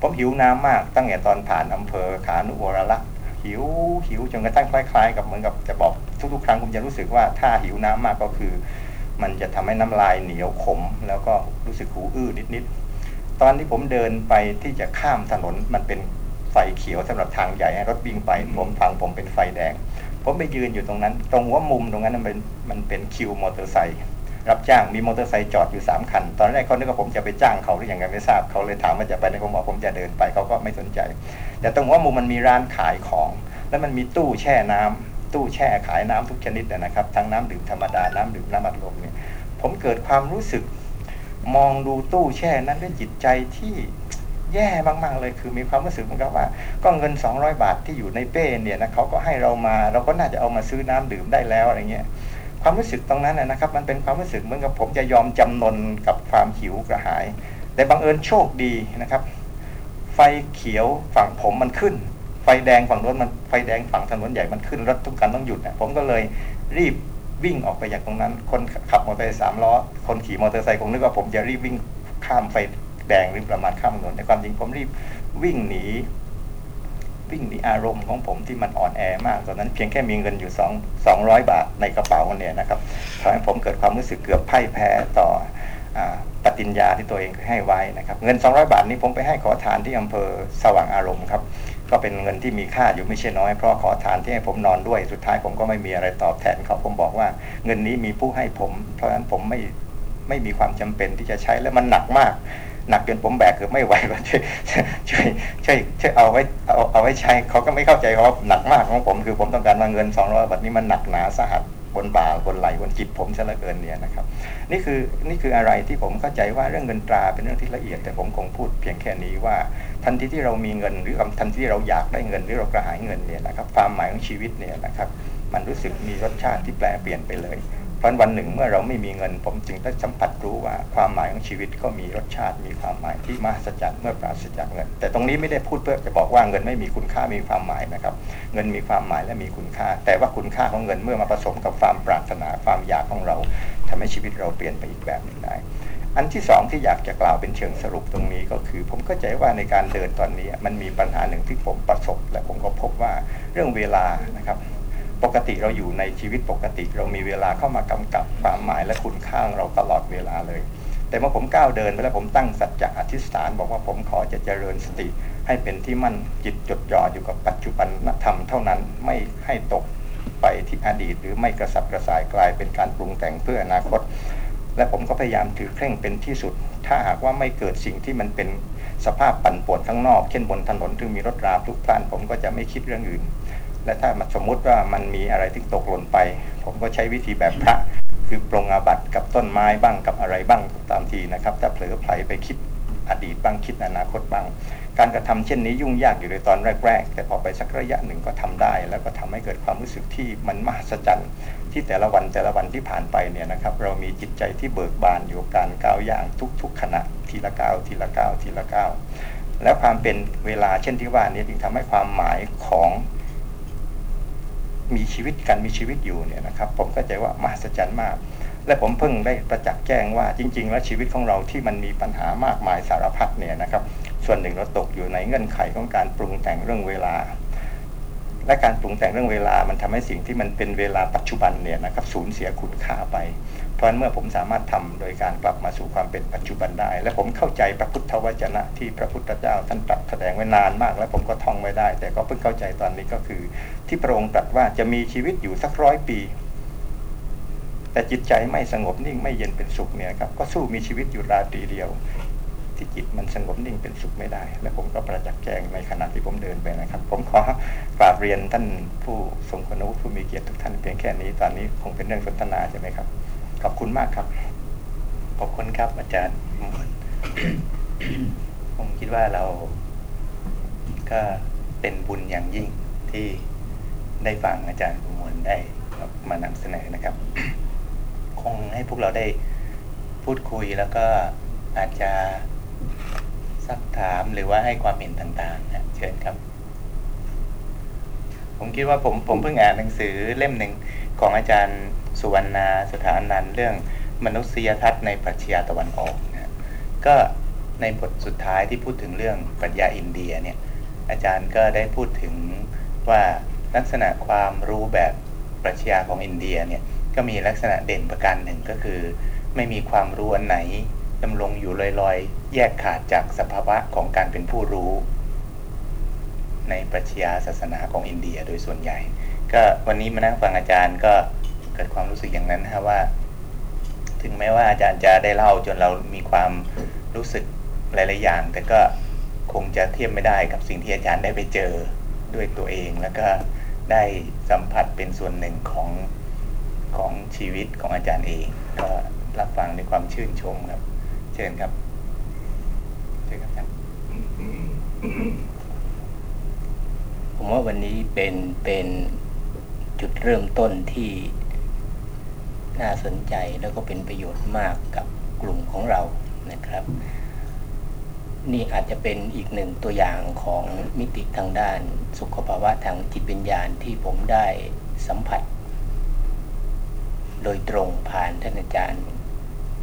ผมหิวน้ำมากตั้งแต่ตอนผ่านอำเภอขานุวรลักษ์หิวหิวจนกระทั่งคล้าย ๆ กับเหมือนกับจะบอกทุกๆ ครั้งผมจะรู้สึกว่าถ้าหิวน้ำมากก็คือ มันจะทำให้น้ำลายเหนียวขม แล้วก็รู้สึกหูอื้อนิดๆตอนที่ผมเดินไปที่จะข้ามถนนมันเป็นไฟเขียวสำหรับทางใหญ่ให้รถวิ่งไปผมฟังผมเป็นไฟแดง ผมไปยืนอยู่ตรงนั้น ตรงหัวมุมตรงนั้นมันเป็นมันเป็นคิวมอเตอร์ไซค์ รับจ้างมีมอเตอร์ไซค์จอดอยู่ 3 คัน ตอนแรกเขาคิดว่าผมจะไปจ้างเขาหรืออย่างไรไม่ทราบเขาเลยถามว่าจะไปไหนผมบอกผมจะเดินไปเขาก็ไม่สนใจ แต่ตรงหัวมุมมันมีร้านขายของ แล้วมันมีตู้แช่น้ำตู้แช่ขายน้ำทุกชนิดนะครับทั้งน้ำดื่มธรรมดาน้ำดื่มน้ำอัดลมเนี่ยผมเกิดความรู้สึกมองดูตู้แช่นั้นด้วยจิตใจที่แย่มากๆเลยคือมีความรู้สึกเหมือนกับว่า ก็เงิน 200 บาทที่อยู่ในเป้เนี่ยนะเขาก็ให้เรามาเราก็น่าจะเอามาซื้อน้ำดื่มได้แล้วอะไรเงี้ย ความรู้สึกตรงนั้นนะครับ มันเป็นความรู้สึกเหมือนกับผมจะยอมจำนนกับความหิวกระหาย แต่บังเอิญโชคดีนะครับ ไฟเขียวฝั่งผมมันขึ้น ไฟแดงฝั่งรถมันไฟแดงฝั่งถนนใหญ่มันขึ้นรถทุกคันต้องหยุดนะผมก็เลยรีบวิ่งออกไปจากตรงนั้น คนขับมอเตอร์ไซค์สามล้อ คนขี่มอเตอร์ไซค์คงนึกว่าผมจะรีบวิ่งข้ามไฟแดงหรือประมาทข้ามถนนแต่ความจริงผมรีบวิ่งหนี วิ่งหนีอารมณ์ของผมที่มันอ่อนแอมาก ตอนนั้นเพียงแค่มีเงินอยู่สองสองร้อยบาทในกระเป๋าเนี่ยนะครับทำให้ผมเกิดความรู้สึกเกือบพ่ายแพ้ต่ออปฏิญญาที่ตัวเองให้ไว้นะครับ เงิน 200 บาทนี้ผมไปให้ขอทานที่อำเภอสว่างอารมณ์ครับก็เป็นเงินที่มีค่าอยู่ไม่ใช่น้อย เพราะขอทานที่ให้ผมนอนด้วยสุดท้ายผมก็ไม่มีอะไรตอบแทนเขาผมบอกว่าเงินนี้มีผู้ให้ผม เพราะฉะนั้นผมไม่ไม่มีความจำเป็นที่จะใช้และมันหนักมาก หนักจนผมแบกคือไม่ไหวก็ช่วยช่วยช่วยช่วยเอาไว้เอาเอาไว้ใช้เขาก็ไม่เข้าใจว่าหนักมากของผมคือผมต้องการมาเงิน200บาทนี้มันหนักหนาสาหัสบนบ่าบนไหลบนจิตผมซะเหลือเกินเนี่ยนะครับ นี่คือนี่คืออะไรที่ผมเข้าใจว่าเรื่องเงินตราเป็นเรื่องที่ละเอียด แต่ผมคงพูดเพียงแค่นี้ว่า ทันทีที่เรามีเงินหรือทันทีที่เราอยากได้เงินหรือเรากระหายเงินเนี่ยนะครับความหมายของชีวิตเนี่ยนะครับ มันรู้สึกมีรสชาติที่แปลเปลี่ยนไปเลย เพราะวันหนึ่งเมื่อเราไม่มีเงิน ผมจึงได้สัมผัสรู้ว่าความหมายของชีวิตก็มีรสชาติมีความหมายที่มหัศจรรย์เมื่อปราศจากเงิน แต่ตรงนี้ไม่ได้พูดเพื่อจะบอกว่าเงินไม่มีคุณค่ามีความหมายนะครับ เงินมีความหมายและมีคุณค่า แต่ว่าคุณค่าของเงินเมื่อมาผสมกับความปรารถนาความอยากของเราทำให้ชีวิตเราเปลี่ยนไปอีกแบบหนึ่งได้อันที่สองที่อยากจะกล่าวเป็นเชิงสรุปตรงนี้ก็คือ ผมเข้าใจว่าในการเดินตอนนี้มันมีปัญหาหนึ่งที่ผมประสบ และผมก็พบว่าเรื่องเวลานะครับ ปกติเราอยู่ในชีวิตปกติ เรามีเวลาเข้ามากำกับความหมายและคุณค่าเราตลอดเวลาเลย แต่เมื่อผมก้าวเดินไปแล้วผมตั้งสัจจะอธิษฐาน บอกว่าผมขอจะเจริญสติ ให้เป็นที่มั่นจิตจดจ่ออยู่กับปัจจุบันธรรมเท่านั้นไม่ให้ตกไปที่อดีต หรือไม่กระสับกระส่ายกลายเป็นการปรุงแต่งเพื่ออนาคต และผมก็พยายามถือเคร่งเป็นที่สุด ถ้าหากว่าไม่เกิดสิ่งที่มันเป็นสภาพปั่นป่วนข้างนอก เช่นบนถนนที่มีรถราทุกพล่านผมก็จะไม่คิดเรื่องอื่น และถ้าสมมุติว่ามันมีอะไรที่ตกหล่นไป ผมก็ใช้วิธีแบบพระ คือปรงอาบัตกับต้นไม้บ้างกับอะไรบ้างตามทีนะครับ ถ้าเผลอไผลไปคิดอดีตบ้างคิดอนาคตบ้าง การกระทำเช่นนี้ยุ่งยากอยู่ในตอนแรก ๆ แต่พอไปสักระยะหนึ่งก็ทำได้ แล้วก็ทำให้เกิดความรู้สึกที่มันมหัศจรรย์ที่แต่ละวันแต่ละวันที่ผ่านไปเนี่ยนะครับ เรามีจิตใจที่เบิกบานอยู่กับการก้าวย่างทุก ๆ ขณะทีละก้าวทีละก้าวทีละก้าวแล้วความเป็นเวลาเช่นที่ว่านี้จึงทำให้ความหมายของ มีชีวิตกันมีชีวิตอยู่เนี่ยนะครับ ผมก็ใจว่ามหัศจรรย์มาก และผมเพิ่งได้ประจักษ์แจ้งว่าจริง ๆ แล้วชีวิตของเราที่มันมีปัญหามากมายสารพัดเนี่ยนะครับ ส่วนหนึ่งเราตกอยู่ในเงื่อนไขของการปรุงแต่งเรื่องเวลา และการปรุงแต่งเรื่องเวลามันทำให้สิ่งที่มันเป็นเวลาปัจจุบันเนี่ยนะครับสูญเสียคุณค่าไป เพราะฉะนั้นเมื่อผมสามารถทำโดยการกลับมาสู่ความเป็นปัจจุบันได้ และผมเข้าใจพระพุทธวจนะที่พระพุทธเจ้าท่านตรัสแสดงไว้นานมาก แล้วผมก็ท่องไว้ได้ แต่ก็เพิ่งเข้าใจตอนนี้ก็คือ ที่พระองค์ตรัสว่าจะมีชีวิตอยู่สักร้อยปี แต่จิตใจไม่สงบนิ่งไม่เย็นเป็นสุขเนี่ยครับก็สู้มีชีวิตอยู่ราตรีเดียว ที่จิตมันสงบนิ่งเป็นสุขไม่ได้ และผมก็ประจักษ์แจ้งในขณะที่ผมเดินไปนะครับ ผมขอกราบเรียนท่านผู้ทรงคุณวุฒิผู้มีเกียรติทุกท่านเพียงแค่นี้ตอนนี้คงเป็นเรื่องสนทนาใช่ไหมครับ ขอบคุณมากครับ ขอบคุณครับ อาจารย์ผมคิดว่าเรา ก็เป็นบุญอย่างยิ่งที่ได้ฟังอาจารย์ประมวลได้มานำเสนอนะครับ คงให้พวกเราได้พูดคุยแล้วก็อาจจะซักถามหรือว่าให้ความเห็นต่างๆนะเชิญครับ ผมคิดว่าผมผมเพิ่งอ่านหนังสือเล่มหนึ่ง ของอาจารย์สุวรรณาสถานันเรื่องมนุษยทัศน์ในปรัชญาตะวันออกนะก็ในบทสุดท้ายที่พูดถึงเรื่องปรัชญาอินเดียเนี่ยอาจารย์ก็ได้พูดถึงว่าลักษณะความรู้แบบปรัชญาของอินเดียเนี่ยก็มีลักษณะเด่นประการหนึ่งก็คือ ไม่มีความรู้อันไหนดำรงอยู่ลอยๆ แยกขาดจากสภาวะของการเป็นผู้รู้ ในปรัชญาศาสนาของอินเดียโดยส่วนใหญ่ ก็วันนี้มานั่งฟังอาจารย์ก็เกิดความรู้สึกอย่างนั้นนะว่า ถึงแม้ว่าอาจารย์จะได้เล่าจนเรามีความรู้สึกหลาย ๆ อย่าง แต่ก็คงจะเทียบไม่ได้กับสิ่งที่อาจารย์ได้ไปเจอด้วยตัวเอง แล้วก็ได้สัมผัสเป็นส่วนหนึ่งของของชีวิตของอาจารย์เอง ก็รับฟังในความชื่นชมครับ เชชิญครับเชิญครับอาจารย์ผมว่าวันนี้เป็นเป็น จุดเริ่มต้นที่น่าสนใจแล้วก็เป็นประโยชน์มากกับกลุ่มของเรานะครับ นี่อาจจะเป็นอีกหนึ่งตัวอย่างของมิติทางด้านสุขภาวะทางจิตวิญญาณที่ผมได้สัมผัส โดยตรงผ่านท่านอาจารย์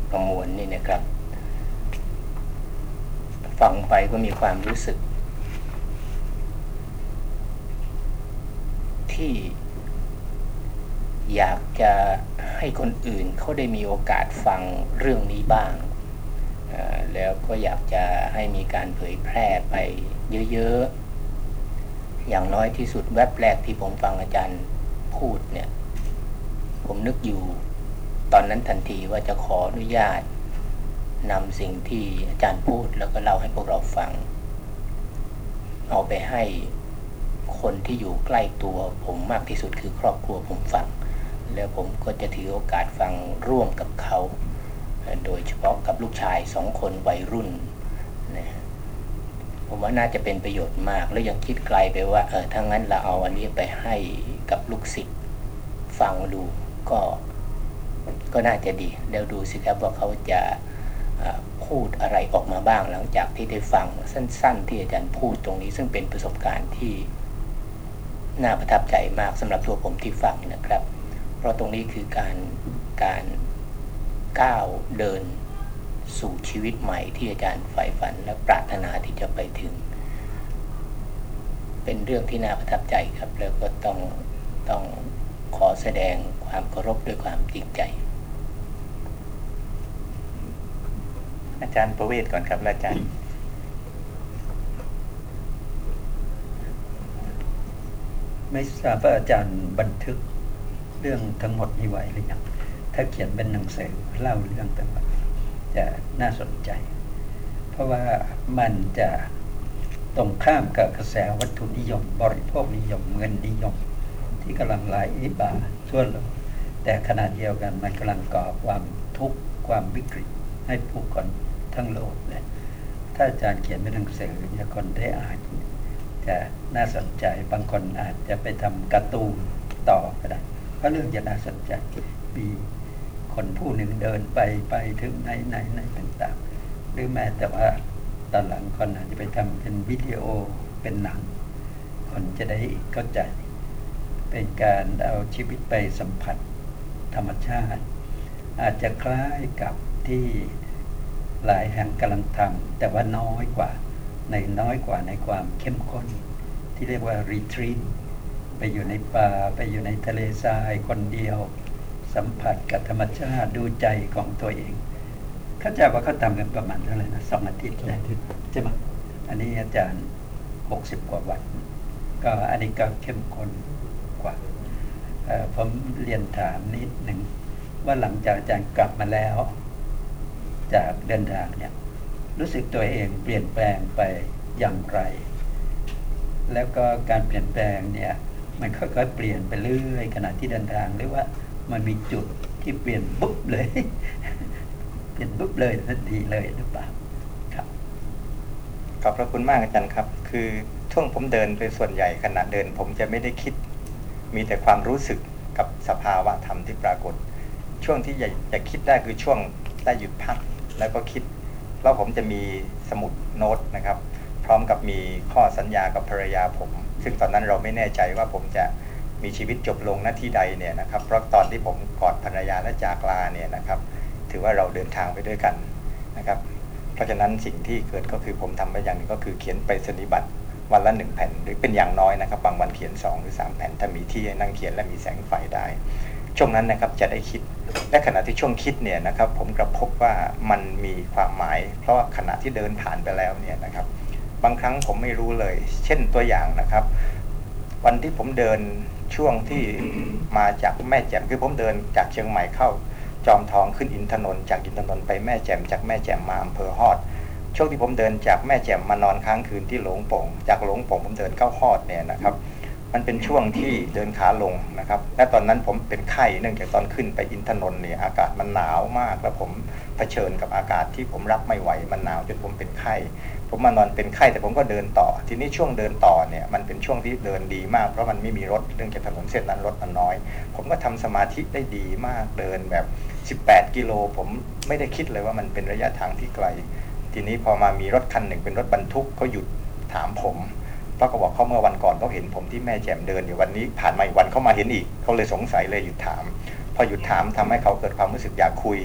ประมวลนี่นะครับ ฟังไปก็มีความรู้สึก ที่ อยากจะให้คนอื่นเขาได้มีโอกาสฟังเรื่องนี้บ้าง แล้วก็อยากจะให้มีการเผยแพร่ไปเยอะๆ อย่างน้อยที่สุดแว็บแรกที่ผมฟังอาจารย์พูดเนี่ย ผมนึกอยู่ตอนนั้นทันทีว่าจะขออนุญาตนำสิ่งที่อาจารย์พูดแล้วก็เล่าให้พวกเราฟัง เอาไปให้คนที่อยู่ใกล้ตัวผมมากที่สุดคือครอบครัวผมฟัง แล้วผมก็จะถือโอกาสฟังร่วมกับเขา โดยเฉพาะกับลูกชายสองคนวัยรุ่นนะผมว่าน่าจะเป็นประโยชน์มาก แล้วยังคิดไกลไปว่าเออถ้างั้นเราเอาอันนี้ไปให้กับลูกศิษย์ฟังดูก็ก็น่าจะดีแล้วดูสิครับว่าเขาจะพูดอะไรออกมาบ้างหลังจากที่ได้ฟังสั้น ๆ ที่อาจารย์พูดตรงนี้ ซึ่งเป็นประสบการณ์ที่น่าประทับใจมากสำหรับตัวผมที่ฟังนะครับ เพราะตรงนี้คือการการก้าวเดินสู่ชีวิตใหม่ที่อาจารย์ใฝ่ฝันและปรารถนาที่จะไปถึง เป็นเรื่องที่น่าประทับใจครับ แล้วก็ต้องต้องขอแสดงความเคารพด้วยความจริงใจ อาจารย์ประเวศก่อนครับแล้วอาจารย์ไม่ทราบว่าอาจารย์บันทึก เรื่องทั้งหมดนี้ไว้หรือยังถ้าเขียนเป็นหนังสือเล่าเรื่องต่างๆจะน่าสนใจ เพราะว่ามันจะตรงข้ามกับกระแสวัตถุนิยม บริโภคนิยมเงินนิยม ที่กำลังไหลบ่าทั่วโลกแต่ขณะเดียวกันมันกำลังก่อความทุกข์ความวิกฤตให้ผู้คนทั้งโลกเลยถ้าอาจารย์เขียนเป็นหนังสือเนี่ยคนได้อ่านจะน่าสนใจบางคนอาจจะไปทำการ์ตูนต่อก็ได้ เพราะเรื่องจะน่าสนใจมีคนผู้หนึ่งเดินไปไปถึงไหนไหนไหนต่างๆหรือแม้แต่ว่าตอนหลังคนอาจจะไปทำเป็นวิดีโอเป็นหนัง คนจะได้เข้าใจ เป็นการเอาชีวิตไปสัมผัสธรรมชาติ อาจจะคล้ายกับที่หลายแห่งกำลังทำแต่ว่าน้อยกว่าในน้อยกว่าในความเข้มข้น ที่เรียกว่ารีทรีต ไปอยู่ในป่าไปอยู่ในทะเลทรายคนเดียว สัมผัสกับธรรมชาติดูใจของตัวเอง เข้าใจว่าเขาทำกันประมาณเท่าไหร่นะสองอาทิตย์นะใช่ไหมอันนี้อาจารย์หกสิบกว่าวันก็อันนี้ก็เข้มข้นกว่าเอ่อผมเรียนถามนิดหนึ่งว่าหลังจากอาจารย์กลับมาแล้ว จากเดินทางเนี่ยรู้สึกตัวเองเปลี่ยนแปลงไปอย่างไร แล้วก็การเปลี่ยนแปลงเนี่ย มันค่อยๆเปลี่ยนไปเรื่อยขณะที่เดินทางหรือว่ามันมีจุดที่เปลี่ยนปุ๊บเลย เปลี่ยนปุ๊บเลยทันทีเลยหรือเปล่าครับขอบพระคุณมากอาจารย์ครับ คือช่วงผมเดินโดยส่วนใหญ่ขณะเดิน ผมจะไม่ได้คิด มีแต่ความรู้สึกกับสภาวะธรรมที่ปรากฏ ช่วงที่อยากจะคิดได้คือช่วงได้หยุดพักแล้วก็คิดเพราะผมจะมีสมุดโน้ตนะครับ พร้อมกับมีข้อสัญญากับภรรยาผม ซึ่งตอนนั้นเราไม่แน่ใจว่าผมจะมีชีวิตจบลงหน้าที่ใดเนี่ยนะครับ เพราะตอนที่ผมกอดภรรยาและจากลาเนี่ยนะครับ ถือว่าเราเดินทางไปด้วยกันนะครับ เพราะฉะนั้นสิ่งที่เกิดก็คือผมทำไปอย่างหนึงก็คือเขียนไปสนิบัติวันละหนึ่งแผ่น หรือเป็นอย่างน้อยนะครับ บางวันเขียน 2 หรือ 3 แผ่น ถ้ามีที่นั่งเขียนและมีแสงไฟได้ ช่วงนั้นนะครับจะได้คิด และขณะที่ช่วงคิดเนี่ยนะครับ ผมกระพบว่ามันมีความหมาย เพราะว่าขณะที่เดินผ่านไปแล้วเนี่ยนะครับ บางครั้งผมไม่รู้เลย เช่นตัวอย่างนะครับ วันที่ผมเดินช่วงที่มาจากแม่แจ่มคือผมเดินจากเชียงใหม่เข้า จอมทองขึ้นอินทนนท์จากอินทนนท์ไปแม่แจ่มจากแม่แจ่มมาอำเภอฮอดช่วงที่ผมเดินจากแม่แจ่มมานอนค้างคืนที่หลงโป่ง จากหลงโป่งผมเดินเข้าฮอดเนี่ยนะครับ มันเป็นช่วงที่เดินขาลงนะครับ และตอนนั้นผมเป็นไข้เนื่องจากตอนขึ้นไปอินทนนท์เนี่ยอากาศมันหนาวมาก แล้วผมเผชิญกับอากาศที่ผมรับไม่ไหวมันหนาวจนผมเป็นไข้ ผมมานอนเป็นไข้แต่ผมก็เดินต่อ ทีนี้ช่วงเดินต่อเนี่ยมันเป็นช่วงที่เดินดีมากเพราะมันไม่มีรถเรื่องจากถนนเส้นนั้นรถมันน้อย ผมก็ทำสมาธิได้ดีมากเดินแบบ 18 กิโลผมไม่ได้คิดเลยว่ามันเป็นระยะทางที่ไกล ทีนี้พอมามีรถคันหนึ่งเป็นรถบรรทุกเขาหยุดถามผมเพราะเขาบอกเขาเมื่อวันก่อนเขาเห็นผมที่แม่แจ่มเดินอยู่วันนี้ผ่านมาอีกวันเขามาเห็นอีกเขาเลยสงสัยเลยหยุดถาม พอหยุดถามทำให้เขาเกิดความรู้สึกอยากคุย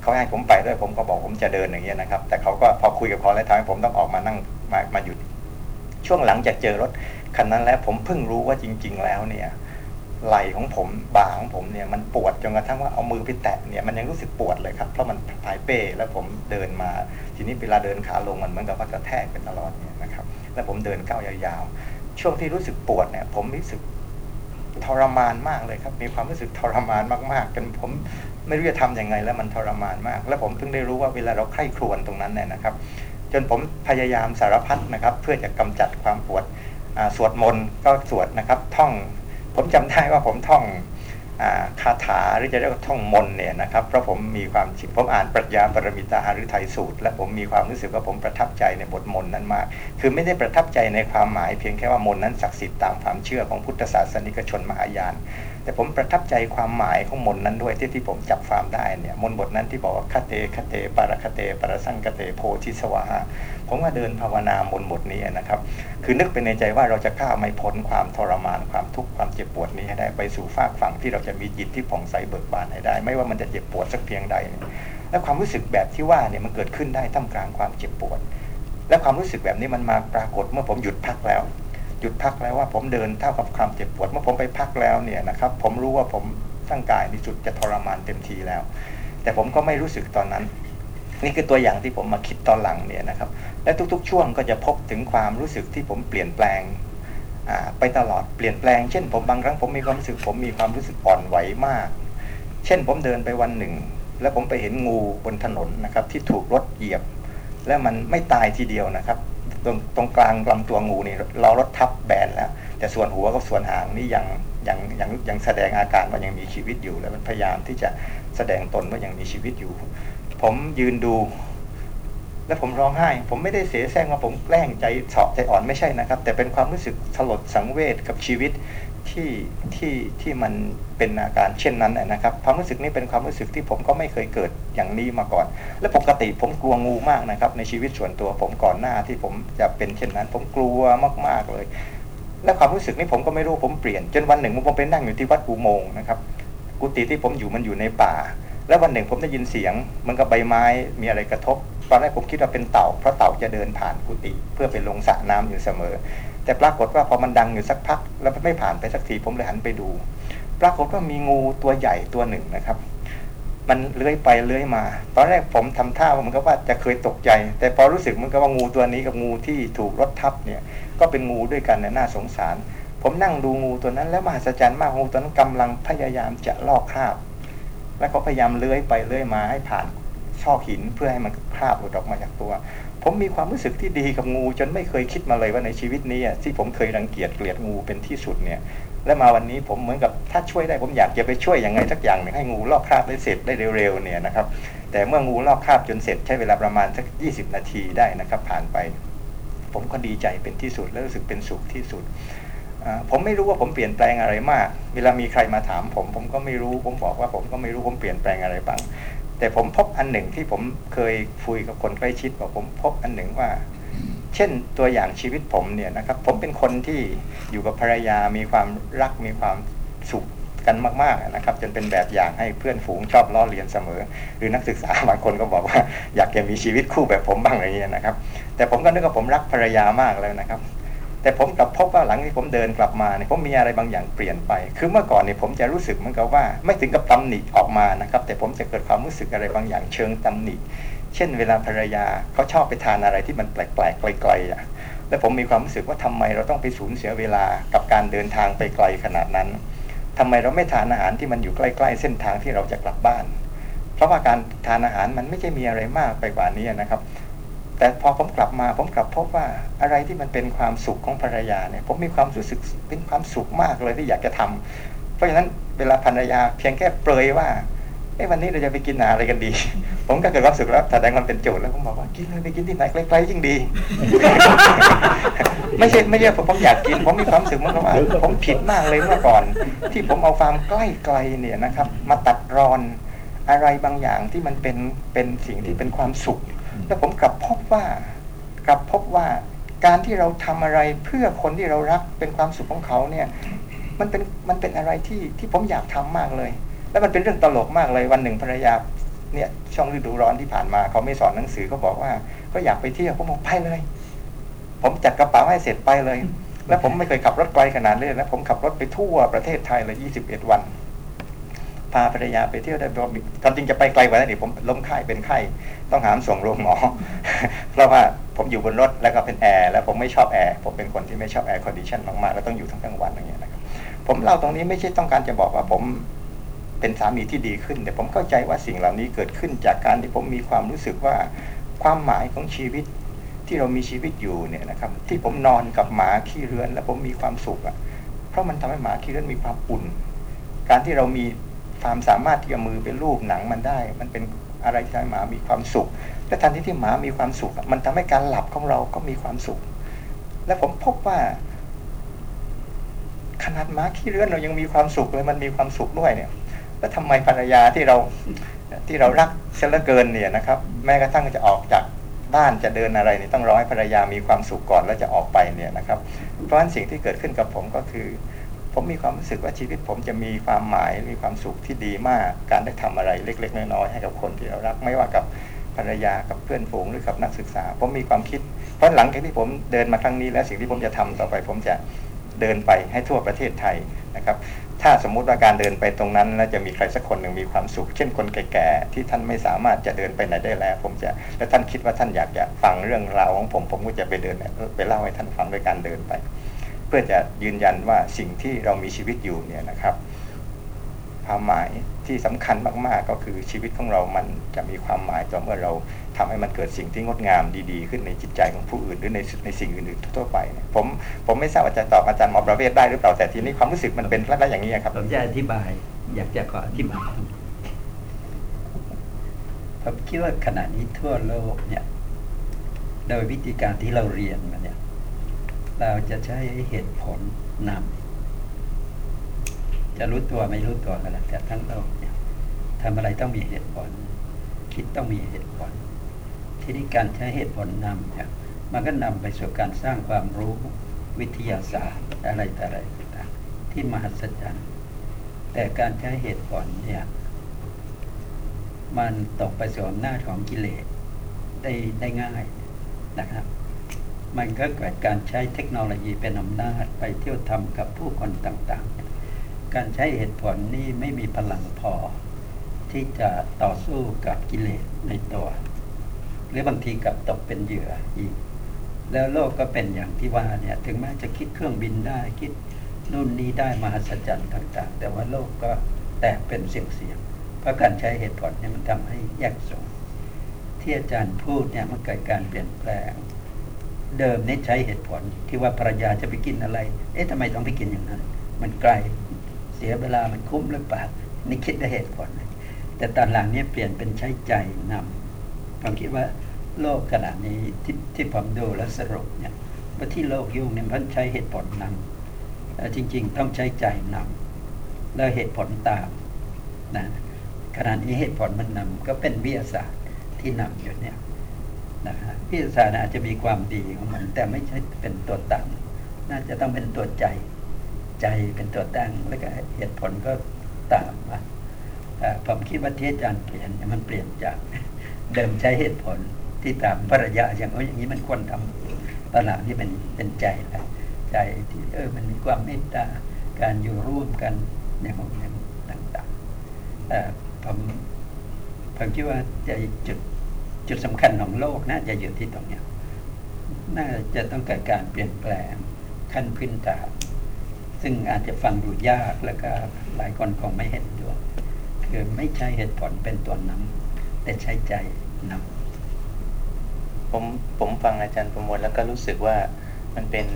เขาให้ผมไปด้วยผมก็บอกผมจะเดินอย่างเงี้ยนะครับ แต่เขาก็พอคุยกับเขาแล้วทำให้ผมต้องออกมานั่งมามาหยุดช่วงหลังจากเจอรถคันนั้นแล้วผมเพิ่งรู้ว่าจริง ๆ แล้วเนี่ยไหล่ของผมบ่าของผมเนี่ยมันปวดจนกระทั่งว่าเอามือไปแตะเนี่ยมันยังรู้สึกปวดเลยครับเพราะมันพายเป้แล้วผมเดินมา ทีนี้เวลาเดินขาลงมันเหมือนกับว่ากระแทกเป็นตลอดเนี่ยนะครับ แล้วผมเดินก้าวยาวๆ ช่วงที่รู้สึกปวดเนี่ย ผมรู้สึกทรมานมากเลยครับ มีความรู้สึกทรมานมากๆจนผม ไม่รู้จะทำยังไงแล้วมันทรมานมาก แล้วผมเพิ่งได้รู้ว่าเวลาเราไข้ครวนตรงนั้นเนี่ยนะครับ จนผมพยายามสารพัดนะครับ เพื่อจะกำจัดความปวดสวดมนต์ก็สวดนะครับ ท่อง ผมจำได้ว่าผมท่องคาถาหรือจะเรียกว่าท่องมนเนี่ยนะครับเพราะผมมีความผมอ่านปรัชญาปรมิตาหรือไทยสูตร และผมมีความรู้สึกว่าผมประทับใจในบทมนนั้นมาก คือไม่ได้ประทับใจในความหมายเพียงแค่ว่ามนนั้นศักดิ์สิทธิ์ตามความเชื่อของพุทธศาสนิกชนมหายาน แต่ผมประทับใจความหมายของมนนั้นด้วยที่ที่ผมจับความได้เนี่ยมนบทนั้นที่บอกว่าคเตคเตปารคเตปารสังคเตโพธิสวาผมว่าเดินภาวนามนบทนี้นะครับ คือนึกเป็นในใจว่าเราจะก้าไม่พ้นความทรมานความทุกข์ความเจ็บปวดนี้ให้ได้ไปสู่ฟากฝั่งที่เราจะมีจิตที่ผ่องใสเบิกบานให้ได้ ไม่ว่ามันจะเจ็บปวดสักเพียงใด และความรู้สึกแบบที่ว่าเนี่ยมันเกิดขึ้นได้ท่ามกลางความเจ็บปวด และความรู้สึกแบบนี้มันมาปรากฏเมื่อผมหยุดพักแล้ว หยุดพักแล้วว่าผมเดินเท่ากับความเจ็บปวดเมื่อผมไปพักแล้วเนี่ยนะครับผมรู้ว่าผมร่างกายในจุดจะทรมานเต็มทีแล้ว แต่ผมก็ไม่รู้สึกตอนนั้น นี่คือตัวอย่างที่ผมมาคิดตอนหลังเนี่ยนะครับ และทุกๆ ช่วงก็จะพบถึงความรู้สึกที่ผมเปลี่ยนแปลงไปตลอดเปลี่ยนแปลง เช่น ผมบางครั้งผมมีความรู้สึก ผมมีความรู้สึกอ่อนไหวมาก เช่นผมเดินไปวันหนึ่ง แล้วผมไปเห็นงูบนถนนนะครับที่ถูกรถเหยียบ แล้วมันไม่ตายทีเดียวนะครับ ตรงตรงกลางลำตัวงูนี่เรารถทับแบนแล้ว แต่ส่วนหัวกับส่วนหางนี่ยังยังยังยังแสดงอาการว่ายังมีชีวิตอยู่แล้วมันพยายามที่จะแสดงตนว่ายังมีชีวิตอยู่ ผมยืนดู แล้วผมร้องไห้ ผมไม่ได้เสียแซงว่าผมแกล้งใจสอะใจอ่อนไม่ใช่นะครับ แต่เป็นความรู้สึกสลดสังเวชกับชีวิต ที่ที่ที่มันเป็นอาการเช่นนั้นนะครับ ความรู้สึกนี้เป็นความรู้สึกที่ผมก็ไม่เคยเกิดอย่างนี้มาก่อน และปกติผมกลัวงูมากนะครับ ในชีวิตส่วนตัวผมก่อนหน้าที่ผมจะเป็นเช่นนั้น ผมกลัวมากๆเลย และความรู้สึกนี้ผมก็ไม่รู้ผมเปลี่ยนจนวันหนึ่งผมไปนั่งอยู่ที่วัดปูโมงนะครับกุฏิที่ผมอยู่มันอยู่ในป่า แล้ววันหนึ่งผมได้ยินเสียงมันกับใบไม้มีอะไรกระทบตอนแรกผมคิดว่าเป็นเต่าเพราะเต่าจะเดินผ่านกุฏิเพื่อไปลงสระน้ำอยู่เสมอ แต่ปรากฏว่าพอมันดังอยู่สักพัก แล้วไม่ผ่านไปสักทีผมเลยหันไปดู ปรากฏว่ามีงูตัวใหญ่ตัวหนึ่งนะครับ มันเลื้อยไปเลื้อยมา ตอนแรกผมทำท่าเหมือนกับว่าจะเคยตกใจ แต่พอรู้สึกมือนกับว่างูตัวนี้กับงูที่ถูกรถทับเนี่ย ก็เป็นงูด้วยกันน่าสงสาร ผมนั่งดูงูตัวนั้นแล้วมหัศจรรย์มากงูตัวนั้นกำลังพยายามจะลอกคราบ แล้วก็พยายามเลื้อยไปเลื้อยมาให้ผ่านชอกหินเพื่อให้มันคราบหลุดออกมาจากตัว ผมมีความรู้สึกที่ดีกับงูจนไม่เคยคิดมาเลยว่าในชีวิตนี้ที่ผมเคยรังเกียจเกลียดงูเป็นที่สุดเนี่ย และมาวันนี้ผมเหมือนกับถ้าช่วยได้ผมอยากจะไปช่วยยังไงสักอย่างหนึ่งให้งูลอกคราบได้เสร็จได้เร็วๆเนี่ยนะครับ แต่เมื่องูลอกคราบจนเสร็จใช้เวลาประมาณสัก 20 นาทีได้นะครับ ผ่านไป ผมก็ดีใจเป็นที่สุดและรู้สึกเป็นสุขที่สุดผมไม่รู้ว่าผมเปลี่ยนแปลงอะไรมาก เวลามีใครมาถามผม ผมก็ไม่รู้ ผมบอกว่าผมก็ไม่รู้ผมเปลี่ยนแปลงอะไรบ้าง แต่ผมพบอันหนึ่งที่ผมเคยคุยกับคนใกล้ชิดว่าผมพบอันหนึ่งว่า เช่นตัวอย่างชีวิตผมเนี่ยนะครับ ผมเป็นคนที่อยู่กับภรรยามีความรักมีความสุขกันมากๆนะครับ จนเป็นแบบอย่างให้เพื่อนฝูงชอบล้อเลียนเสมอ หรือนักศึกษาบางคนก็บอกว่าอยากจะมีชีวิตคู่แบบผมบ้างอะไรเงี้ยนะครับ แต่ผมก็นึกว่าผมรักภรรยามากแล้วนะครับ แต่ผมกลับพบว่าหลังที่ผมเดินกลับมาเนี่ยผมมีอะไรบางอย่างเปลี่ยนไป คือเมื่อก่อนเนี่ยผมจะรู้สึกเหมือนกับว่า ไม่ถึงกับตำหนิออกมานะครับ แต่ผมจะเกิดความรู้สึกอะไรบางอย่างเชิงตำหนิ เช่น เวลาภรรยาเขาชอบไปทานอะไรที่มันแปลกๆไกลๆอะแล้วผมมีความรู้สึกว่าทำไมเราต้องไปสูญเสียเวลากับการเดินทางไปไกลขนาดนั้นทำไมเราไม่ทานอาหารที่มันอยู่ใกล้ ๆ เส้นทางที่เราจะกลับบ้าน เพราะว่าการทานอาหารมันไม่ใช่มีอะไรมากไปกว่านี้นะครับ แต่พอผมกลับมาผมกลับพบว่าอะไรที่มันเป็นความสุขของภรรยาเนี่ยผมมีความรู้สึกเป็นความสุขมากเลยที่อยากจะทำเพราะฉะนั้นเวลาภรรยาเพียงแค่เปรยว่าไอ้วันนี้เราจะไปกินอะไรกันดี ผมก็เกิดความสุขแล้วแสดงมันเป็นโจทย์แล้วผมบอกว่ากินเลยไปกินที่ไหนไกลๆยิ่งดี ไม่ใช่ไม่ใช่ผมผมอยากกิน ผมมีความรู้สึกมันว่า ผมผิดมากเลยเมื่อก่อน ที่ผมเอาความใกล้ไกลเนี่ยนะครับ มาตัดรอนอะไรบางอย่างที่มันเป็นเป็นสิ่งที่เป็นความสุข แล้วผมกลับพบว่ากลับพบว่าการที่เราทำอะไรเพื่อคนที่เรารักเป็นความสุขของเขาเนี่ย มันเป็นมันเป็นอะไรที่ที่ผมอยากทำมากเลย แล้วมันเป็นเรื่องตลกมากเลยวันหนึ่งภรรยาเนี่ยช่วงฤดูร้อนที่ผ่านมาเขาไม่สอนหนังสือเขาบอกว่าเขาอยากไปเที่ยวผมบอกไปเลย ผมจัดกระเป๋าให้เสร็จไปเลย แล้วผมไม่เคยขับรถไกลขนาดนี้นะผมขับรถไปทั่วประเทศไทยเลย 21 วัน พาภรรยาไปเที่ยวได้บอกตอนจริงจะไปไกลกว่านั้นอีกผมล้มไข้เป็นไข้ต้องหามส่งโรงหมอ เพราะว่าผมอยู่บนรถแล้วก็เป็นแอร์แล้วผมไม่ชอบแอร์ผมเป็นคนที่ไม่ชอบ air condition มากๆแล้วต้องอยู่ทั้งกลางวันอย่างเงี้ยนะครับผมเล่าตรงนี้ไม่ใช่ต้องการจะบอกว่าผมเป็นสามีที่ดีขึ้น แต่ผมเข้าใจว่าสิ่งเหล่านี้เกิดขึ้นจากการที่ผมมีความรู้สึกว่าความหมายของชีวิตที่เรามีชีวิตอยู่เนี่ยนะครับ ที่ผมนอนกับหมาขี้เรือน แล้วผมมีความสุขอะเพราะมันทำให้หมาขี้เรือนมีความอุ่น การที่เรามี ความสามารถที่จะมือเป็นรูปหนังมันได้ มันเป็นอะไรที่ทำให้หมามีความสุข และทันทีที่หมามีความสุข มันทำให้การหลับของเราก็มีความสุข และผมพบว่า ขนาดหมาขี้เรือนเรายังมีความสุขเลยมันมีความสุขด้วยเนี่ย แล้วทำไมภรรยาที่เราที่เรารักเสียเหลือเกินเนี่ยนะครับ แม้กระทั่งจะออกจากบ้านจะเดินอะไรนี่ต้องรอให้ภรรยามีความสุขก่อนแล้วจะออกไปเนี่ยนะครับ เพราะฉะนั้นสิ่งที่เกิดขึ้นกับผมก็คือ ผมมีความรู้สึกว่าชีวิตผมจะมีความหมายมีความสุขที่ดีมาก การได้ทำอะไรเล็ก ๆ น้อยๆให้กับคนที่เรารัก ไม่ว่ากับภรรยากับเพื่อนฝูงหรือกับนักศึกษา ผมมีความคิด เพราะหลังจากที่ผมเดินมาครั้งนี้แล้วสิ่งที่ผมจะทำต่อไป ผมจะเดินไปให้ทั่วประเทศไทยนะครับ ถ้าสมมุติว่าการเดินไปตรงนั้น แล้วจะมีใครสักคนหนึ่งมีความสุข เช่นคนแก่ๆที่ท่านไม่สามารถจะเดินไปไหนได้แล้ว ผมจะและท่านคิดว่าท่านอยากจะฟังเรื่องราวของผม ผมก็จะไปเดินไปเล่าให้ท่านฟังด้วยการเดินไป พื่อจะยืนยันว่าสิ่งที่เรามีชีวิตอยู่เนี่ยนะครับความหมายที่สำคัญมากๆ ก็คือชีวิตของเรามันจะมีความหมายต่อเมื่อเราทำให้มันเกิดสิ่งที่งดงามดีๆ ขึ้นในจิตใจของผู้อื่นหรือในในสิ่งอื่นๆทั่วไป ผมผมไม่ทราบอาจารย์ตอบอาจารย์หมอประเวศได้หรือเปล่าแต่ทีนี้ความรู้สึกมันเป็นลักษณะอย่างนี้ครับผมจะอธิบาย อยากจะขออธิบายผมคิดว่าขณะนี้ทั่วโลกเนี่ย โดยวิธีการที่เราเรียนมาเนี่ย เราจะใช้เหตุผลนำจะรู้ตัวไม่รู้ตัวก็แล้วแต่ทั้งโลกเนี่ยทำอะไรต้องมีเหตุผล คิดต้องมีเหตุผล ทีนี้การใช้เหตุผลนำเนี่ยมันก็นำไปสู่การสร้างความรู้วิทยาศาสตร์อะไรแต่อะไรต่างๆที่มหัศจรรย์แต่การใช้เหตุผลเนี่ยมันตกไปสู่อำนาจของกิเลสได้ได้ง่ายนะครับ มันก็เกิดการใช้เทคโนโลยีเป็นอำนาจไปเที่ยวทำกับผู้คนต่างๆ การใช้เหตุผลนี่ไม่มีพลังพอ ที่จะต่อสู้กับกิเลสในตัว หรือบางทีกับตกเป็นเหยื่ออีก แล้วโลกก็เป็นอย่างที่ว่าเนี่ยถึงแม้จะคิดเครื่องบินได้คิดนู่นนี้ได้มหัศจรรย์ต่าง ๆ แต่ว่าโลกก็แตกเป็นเสียงๆเพราะการใช้เหตุผลเนี่ยมันทำให้แยกส่งที่อาจารย์พูดเนี่ยมันเกิดการเปลี่ยนแปลง เดิมนี่ใช้เหตุผลที่ว่าภรรยาจะไปกินอะไร เอ๊ะทำไมต้องไปกินอย่างนั้น มันไกล เสียเวลา มันคุ้มหรือเปล่า นี่คิดด้วยเหตุผล แต่ตอนหลังเนี่ยเปลี่ยนเป็นใช้ใจนำผมคิดว่าโลกขณะนี้ที่ที่ผมดูแล้วสรุปเนี่ยว่าที่โลกยุ่งเนี่ยมันใช้เหตุผลนำจริง ๆ ต้องใช้ใจนำแล้วเหตุผลตามนะขณะนี้เหตุผลมันนำก็เป็นวิทยาศาสตร์ที่นำอยู่เนี่ย นะฮะวิทยาศาสตร์อาจจะมีความดีของมัน แต่ไม่ใช่เป็นตัวตั้ง น่าจะต้องเป็นตัวใจ ใจเป็นตัวตั้ง แล้วก็เหตุผลก็ตามมาผมคิดว่าที่อาจารย์เปลี่ยนมันเปลี่ยนจากเดิมใช้เหตุผลที่ตามภรรยาอย่างอย่างนี้มันควรทำตลังนี่เป็นเป็นใจแล้วใจที่เออมันมีความเมตตาการอยู่ร่วมกันในห้องนั้นต่างๆผมผมคิดว่าจะจุด จุดสำคัญของโลกน่าจะอยู่ที่ตรงนี้น่าจะต้องเกิดการเปลี่ยนแปลงขั้นพื้นฐานซึ่งอาจจะฟังดูยากแล้วก็หลายคนคงไม่เห็นด้วยคือไม่ใช่เหตุผลเป็นตัวนำแต่ใช้ใจนำผมผมฟังอาจารย์ประมวลแล้วก็รู้สึกว่ามันเป็น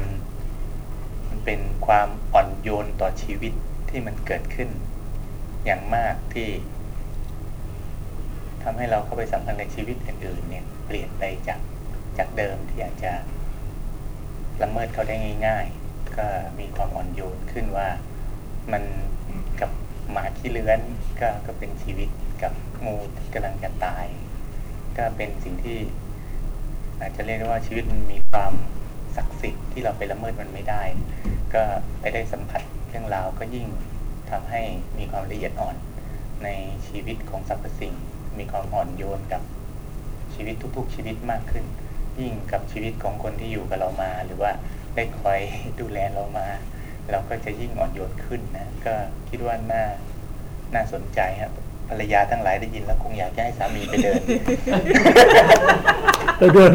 มันเป็นความอ่อนโยนต่อชีวิตที่มันเกิดขึ้น อย่างมากที่ ททำให้เราเข้าไปสัมพันธ์ในชีวิตอื่นๆเนี่ยเปลี่ยนไปจากจากเดิมที่อาจจะละเมิดเขาได้ง่าย ๆ ก็มีความอ่อนโยนขึ้นว่ามันกับหมาขี้เลื้อนก็ก็เป็นชีวิตกับงูที่กำลังจะตาย ก็เป็นสิ่งที่อาจจะเรียกได้ว่าชีวิตมันมีความศักดิ์สิทธิ์ที่เราไปละเมิดมันไม่ได้ ก็ไปได้สัมผัสเรื่องราวก็ยิ่งทำให้มีความละเอียดอ่อนในชีวิตของสรรพสิ่ง มีความอ่อนโยนกับชีวิตทุก ๆ ชีวิตมากขึ้น ยิ่งกับชีวิตของคนที่อยู่กับเรามา หรือว่าได้คอยดูแลเรามา เราก็จะยิ่งอ่อนโยนขึ้นนะก็คิดว่าน่าน่าสนใจครับภรรยาทั้งหลายได้ยินแล้วคงอยากจะให้สามีไปเดินไปเดิน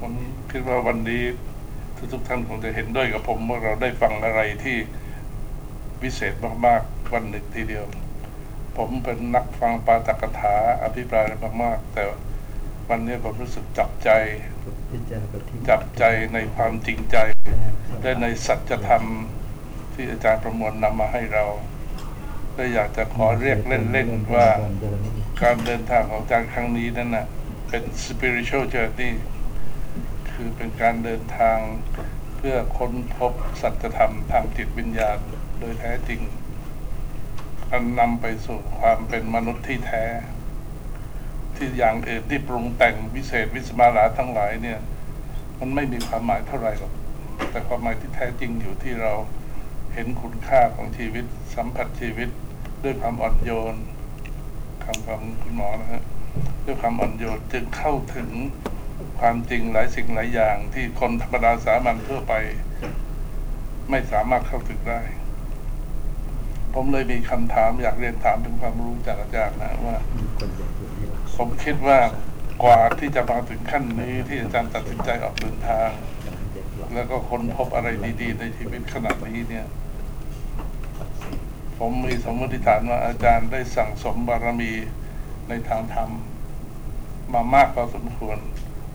ผมคิดว่าวันนี้ทุกๆท่านคงจะเห็นด้วยกับผมว่าเราได้ฟังอะไรที่ วิเศษมากๆ วันหนึ่งทีเดียว ผมเป็นนักฟังปาตกถาอภิปรายมากๆ แต่วันนี้ผมรู้สึกจับใจ จับใจในความจริงใจ และในสัจธรรมที่อาจารย์ประมวลนำมาให้เราและอยากจะขอเรียกเล่นๆว่าการเดินทางของอาจารย์ครั้งนี้นั่นนะเป็น spiritual journey คือเป็นการเดินทางเพื่อค้นพบสัจธรรมทางจิตวิญญาณ โดยแท้จริง อันนำไปสู่ความเป็นมนุษย์ที่แท้ ที่อย่างอื่นที่ปรุงแต่งวิเศษวิสมาลาทั้งหลายเนี่ย มันไม่มีความหมายเท่าไหร่หรอกแต่ความหมายที่แท้จริงอยู่ที่เราเห็นคุณค่าของชีวิต สัมผัสชีวิต ด้วยความอ่อนโยนคำของคุณหมอนะฮะด้วยความอ่อนโยนจึงเข้าถึงความจริงหลายสิ่งหลายอย่างที่คนธรรมดาสามัญทั่วไป ไม่สามารถเข้าถึงได้ ผมเลยมีคำถามอยากเรียนถามเป็นความรู้จากอาจารย์นะว่า ผมคิดว่ากว่าที่จะมาถึงขั้นนี้ที่อาจารย์ตัดสินใจออกเดินทาง แล้วก็ค้นพบอะไรดี ๆ ในชีวิตขนาดนี้เนี่ย ผมมีสมมติฐานว่าอาจารย์ได้สั่งสมบารมีในทางธรรม มามากพอสมควร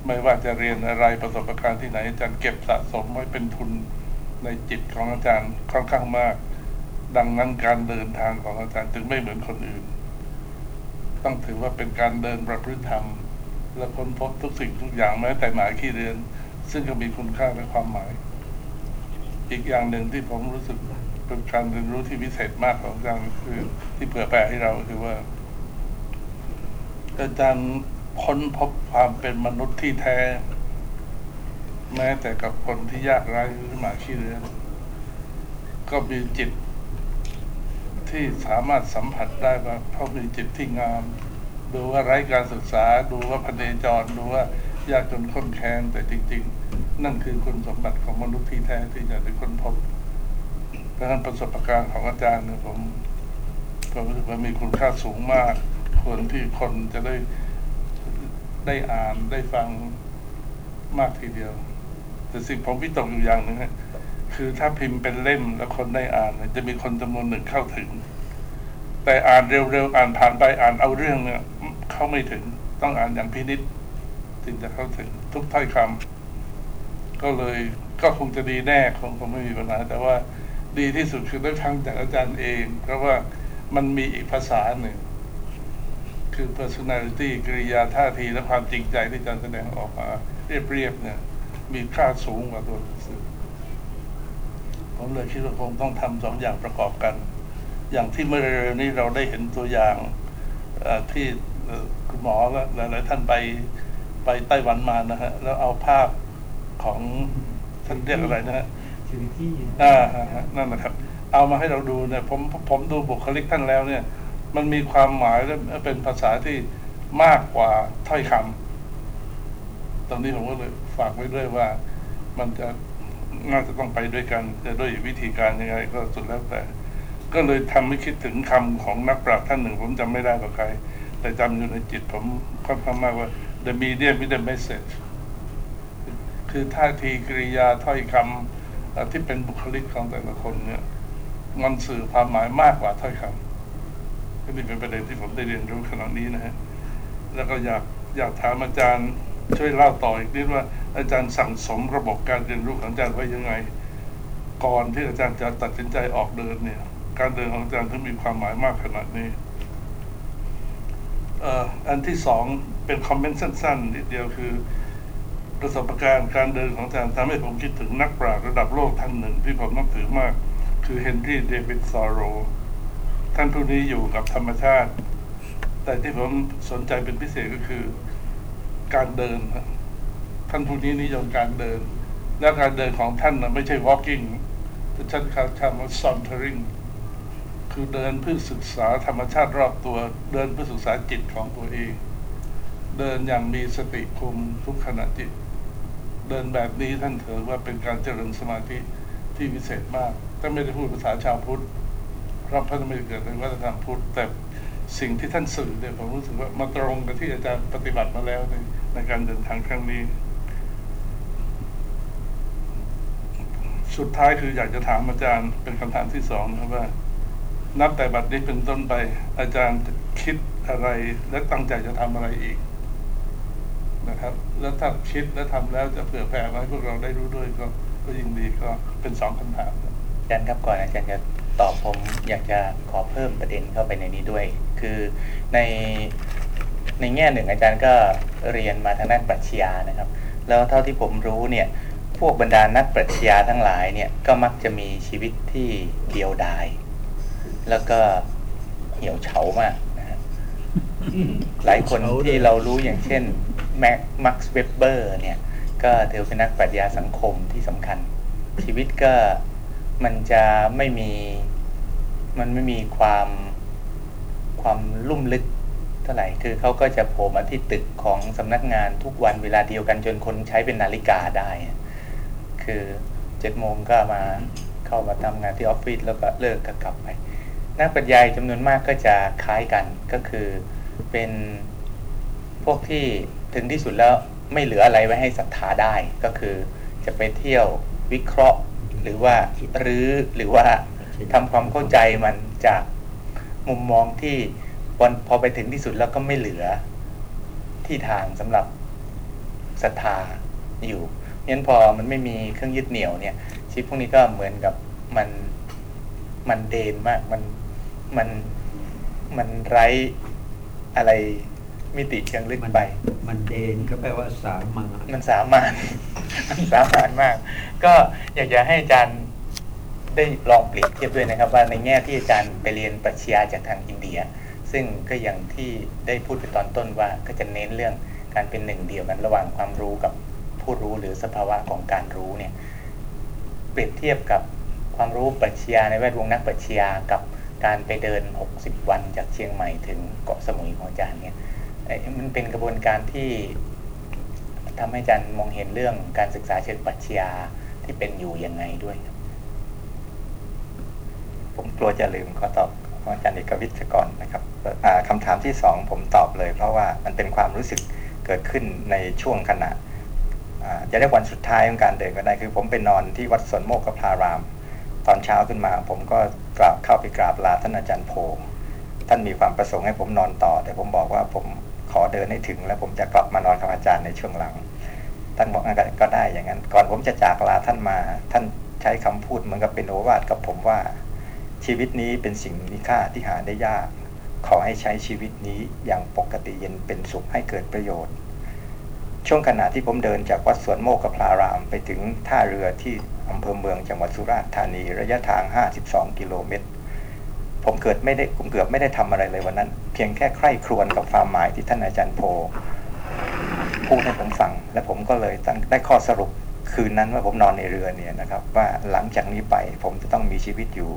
ไม่ว่าจะเรียนอะไรประสบการณ์ที่ไหนอาจารย์เก็บสะสมไว้เป็นทุนในจิตของอาจารย์ค่อนข้างมาก ดังนั้นการเดินทางของอาจารย์จึงไม่เหมือนคนอื่น ต้องถือว่าเป็นการเดินประพฤติธรรม และค้นพบทุกสิ่งทุกอย่างแม้แต่หมาขี้เรือน ซึ่งก็มีคุณค่าและความหมาย อีกอย่างหนึ่งที่ผมรู้สึกเป็นการเรียนรู้ที่พิเศษมากของอาจารย์คือที่เผื่อแผ่ให้เราคือว่า อาจารย์ค้นพบความเป็นมนุษย์ที่แท้ แม้แต่กับคนที่ยากไร้หรือหมาขี้เรือนก็มีจิต ที่สามารถสัมผัสได้ว่าเขามีจิตที่งาม ดูว่าไร้การศึกษา ดูว่าพเนจร ดูว่ายากจนค้นแค้นแต่จริง ๆ นั่นคือคุณสมบัติของมนุษย์ที่แท้ที่จะได้ค้นพบเพราะฉะนั้นประสบการณ์ของอาจารย์เนี่ยผมผมรู้สึกว่ามีคุณค่าสูงมากควรที่คนจะได้ได้อ่านได้ฟังมากทีเดียว แต่สิ่งผมวิตกอยู่อย่างหนึ่งฮะ คือถ้าพิมพ์เป็นเล่มแล้วคนได้อ่านเนี่ยจะมีคนจำนวนหนึ่งเข้าถึง แต่อ่านเร็วๆอ่านผ่านไปอ่านเอาเรื่องเนี่ยเข้าไม่ถึงต้องอ่านอย่างพินิษถึงจะเข้าถึงทุกถ้อยคำก็เลยก็คงจะดีแน่คงคงไม่มีปัญหาแต่ว่าดีที่สุดคือได้ฟังจากอาจารย์เอง เพราะว่ามันมีอีกภาษาหนึ่ง คือ personality กริยาท่าทีและความจริงใจที่อาจารย์แสดงออกมาเรียบๆเนี่ย มีค่าสูงกว่าตัว ผมเลยคิดว่าคงต้องทำสองอย่างประกอบกัน อย่างที่เมื่อเร็วๆนี้เราได้เห็นตัวอย่างที่คุณหมอและหลายๆท่านไปไปไต้หวันมานะฮะแล้วเอาภาพของท่านเรียกอะไรนะฮะอ่านั่นนะครับ เอามาให้เราดูเนี่ยผมผมดูบุคลิกท่านแล้วเนี่ย มันมีความหมายและเป็นภาษาที่มากกว่าถ้อยคำตรงนี้ผมก็เลยฝากไว้ด้วยว่ามันจะ น่าจะต้องไปด้วยกันจะด้วยวิธีการยังไงก็สุดแล้วแต่ ก็เลยทำให้คิดถึงคำของนักปราชญ์ท่านหนึ่ง ผมจำไม่ได้กับใคร แต่จำอยู่ในจิตผมค่อนข้างมากว่า the medium with the message คือท่าทีกริยาถ้อยคำที่เป็นบุคลิกของแต่ละคนเนี่ยมันสื่อความหมายมากกว่าถ้อยคำก็นี่เป็นประเด็นที่ผมได้เรียนรู้ขณะนี้นะฮะแล้วก็อยากอยากถามอาจารย์ ช่วยเล่าต่ออีกนิดว่าอาจารย์สั่งสมระบบการเรียนรู้ของอาจารย์ไว้ยังไง ก่อนที่อาจารย์จะตัดสินใจออกเดินเนี่ย การเดินของอาจารย์ถึงมีความหมายมากขนาดนี้เอ่ออันที่สองเป็นคอมเมนต์สั้นๆนิดเดียวคือ ประสบการณ์การเดินของอาจารย์ทำให้ผมคิดถึงนักปราชญ์ระดับโลกท่านหนึ่งที่ผมนับถือมาก คือเฮนรี่เดวิดซอโรท่านผู้นี้อยู่กับธรรมชาติ แต่ที่ผมสนใจเป็นพิเศษก็คือ การเดินท่านผู้นี้นิยมการเดิน และการเดินของท่านนะไม่ใช่ walking แต่ท่านคำว่า sauntering คือเดินเพื่อศึกษาธรรมชาติรอบตัว เดินเพื่อศึกษาจิตของตัวเอง เดินอย่างมีสติคุมทุกขณะจิต เดินแบบนี้ท่านถือว่าเป็นการเจริญสมาธิที่วิเศษมากถ้าไม่ได้พูดภาษาชาวพุทธเพราะพระธรรมไม่เกิดในวัฒนธรรมพุทธแต่ สิ่งที่ท่านสื่อเนี่ยผมรู้สึกว่ามาตรงกับที่อาจารย์ปฏิบัติมาแล้วในในการเดินทางครั้งนี้ สุดท้ายคืออยากจะถามอาจารย์เป็นคำถามที่สองนะครับว่า นับแต่บัดนี้เป็นต้นไป อาจารย์จะคิดอะไรและตั้งใจจะทำอะไรอีกนะครับ แล้วถ้าคิดและทำแล้วจะเผื่อแผ่มาให้พวกเราได้รู้ด้วยก็ก็ยิ่งดีก็เป็นสองคำถามอาจารย์ครับก่อนอาจารย์จะตอบผมอยากจะขอเพิ่มประเด็นเข้าไปในนี้ด้วย คือในในแง่หนึ่งอาจารย์ก็เรียนมาทางด้านปรัชญานะครับ แล้วเท่าที่ผมรู้เนี่ยพวกบรรดานักปรัชญาทั้งหลายเนี่ยก็มักจะมีชีวิตที่เดียวดาย แล้วก็เหี่ยวเฉามากนะฮะหลายคนที่เรารู้อย่างเช่นแม็กมักซ์เวเบอร์เนี่ยก็ถือเป็นนักปรัชญาสังคมที่สำคัญ ชีวิตก็มันจะไม่มีมันไม่มีความ ความลุ่มลึกเท่าไหร่คือเขาก็จะโผล่มาที่ตึกของสำนักงานทุกวันเวลาเดียวกันจนคนใช้เป็นนาฬิกาได้ คือเจ็ดโมงก็มาเข้ามาทำงานที่ออฟฟิศแล้วก็เลิกก็กลับไป นักปรัชญาจำนวนมากก็จะคล้ายกันก็คือเป็นพวกที่ถึงที่สุดแล้วไม่เหลืออะไรไว้ให้ศรัทธาได้ ก็คือจะไปเที่ยววิเคราะห์หรือว่ารื้อหรือว่าทำความเข้าใจมันจาก มุมมองที่พอพอไปถึงที่สุดแล้วก็ไม่เหลือที่ทางสำหรับศรัทธาอยู่งั้นพอมันไม่มีเครื่องยึดเหนี่ยวเนี่ยชีวิตพวกนี้ก็เหมือนกับมันมันเดนมากมันมันมันไร้อะไรมิติเชิงลึกมันไป มันเดนก็แปลว่าสามารถมันสามารถมันสามารถมาก ก็อยากจะให้อาจารย์ ได้ลองเปรียบเทียบด้วยนะครับ ว่าในแง่ที่อาจารย์ไปเรียนปรัชญาจากทางอินเดีย ซึ่งก็อย่างที่ได้พูดไปตอนต้นว่าก็จะเน้นเรื่องการเป็นหนึ่งเดียวกันระหว่างความรู้กับผู้รู้หรือสภาวะของการรู้เนี่ยเปรียบเทียบกับความรู้ปรัชญาในแวดวงนักปรัชญากับการไปเดิน 60 วันจากเชียงใหม่ถึงเกาะสมุยของอาจารย์เนี่ยมันเป็นกระบวนการที่ทำให้อาจารย์มองเห็นเรื่องการศึกษาเชิงปรัชญาที่เป็นอยู่ยังไงด้วยครับ ผมกลัวจะลืมขอตอบของอาจารย์เอกวิทย์ก่อนนะครับอ่าคำถามที่สองผมตอบเลย เพราะว่ามันเป็นความรู้สึกเกิดขึ้นในช่วงขณะจะเรียกวันสุดท้ายของการเดินก็ได้คือ ผมไปนอนที่วัดสวนโมกขพาราม ตอนเช้าขึ้นมา ผมก็กราบเข้าไปกราบลาท่านอาจารย์โพท่านมีความประสงค์ให้ผมนอนต่อ แต่ผมบอกว่าผมขอเดินให้ถึง แล้วผมจะกลับมานอนกับอาจารย์ในช่วงหลัง ท่านบอกงั้นก็ได้อย่างนั้น ก่อนผมจะจากลาท่านมา ท่านใช้คำพูดเหมือนกับเป็นโอวาทกับผมว่า ชีวิตนี้เป็นสิ่งมีค่าที่หาได้ยาก ขอให้ใช้ชีวิตนี้อย่างปกติเย็นเป็นสุขให้เกิดประโยชน์ ช่วงขณะที่ผมเดินจากวัดสวนโมกขพารามไปถึงท่าเรือที่อำเภอเมืองจังหวัดสุราษฎร์ธานีระยะทาง 52 กิโลเมตร ผมเกิดไม่ได้ผมเกือบไม่ได้ทำอะไรเลยวันนั้น เพียงแค่ใคร่ครวญกับความหมายที่ท่านอาจารย์โพพูดให้ผมฟัง และผมก็เลยได้ข้อสรุปคืนนั้นว่าผมนอนในเรือเนี่ยนะครับ ว่าหลังจากนี้ไปผมจะต้องมีชีวิตอยู่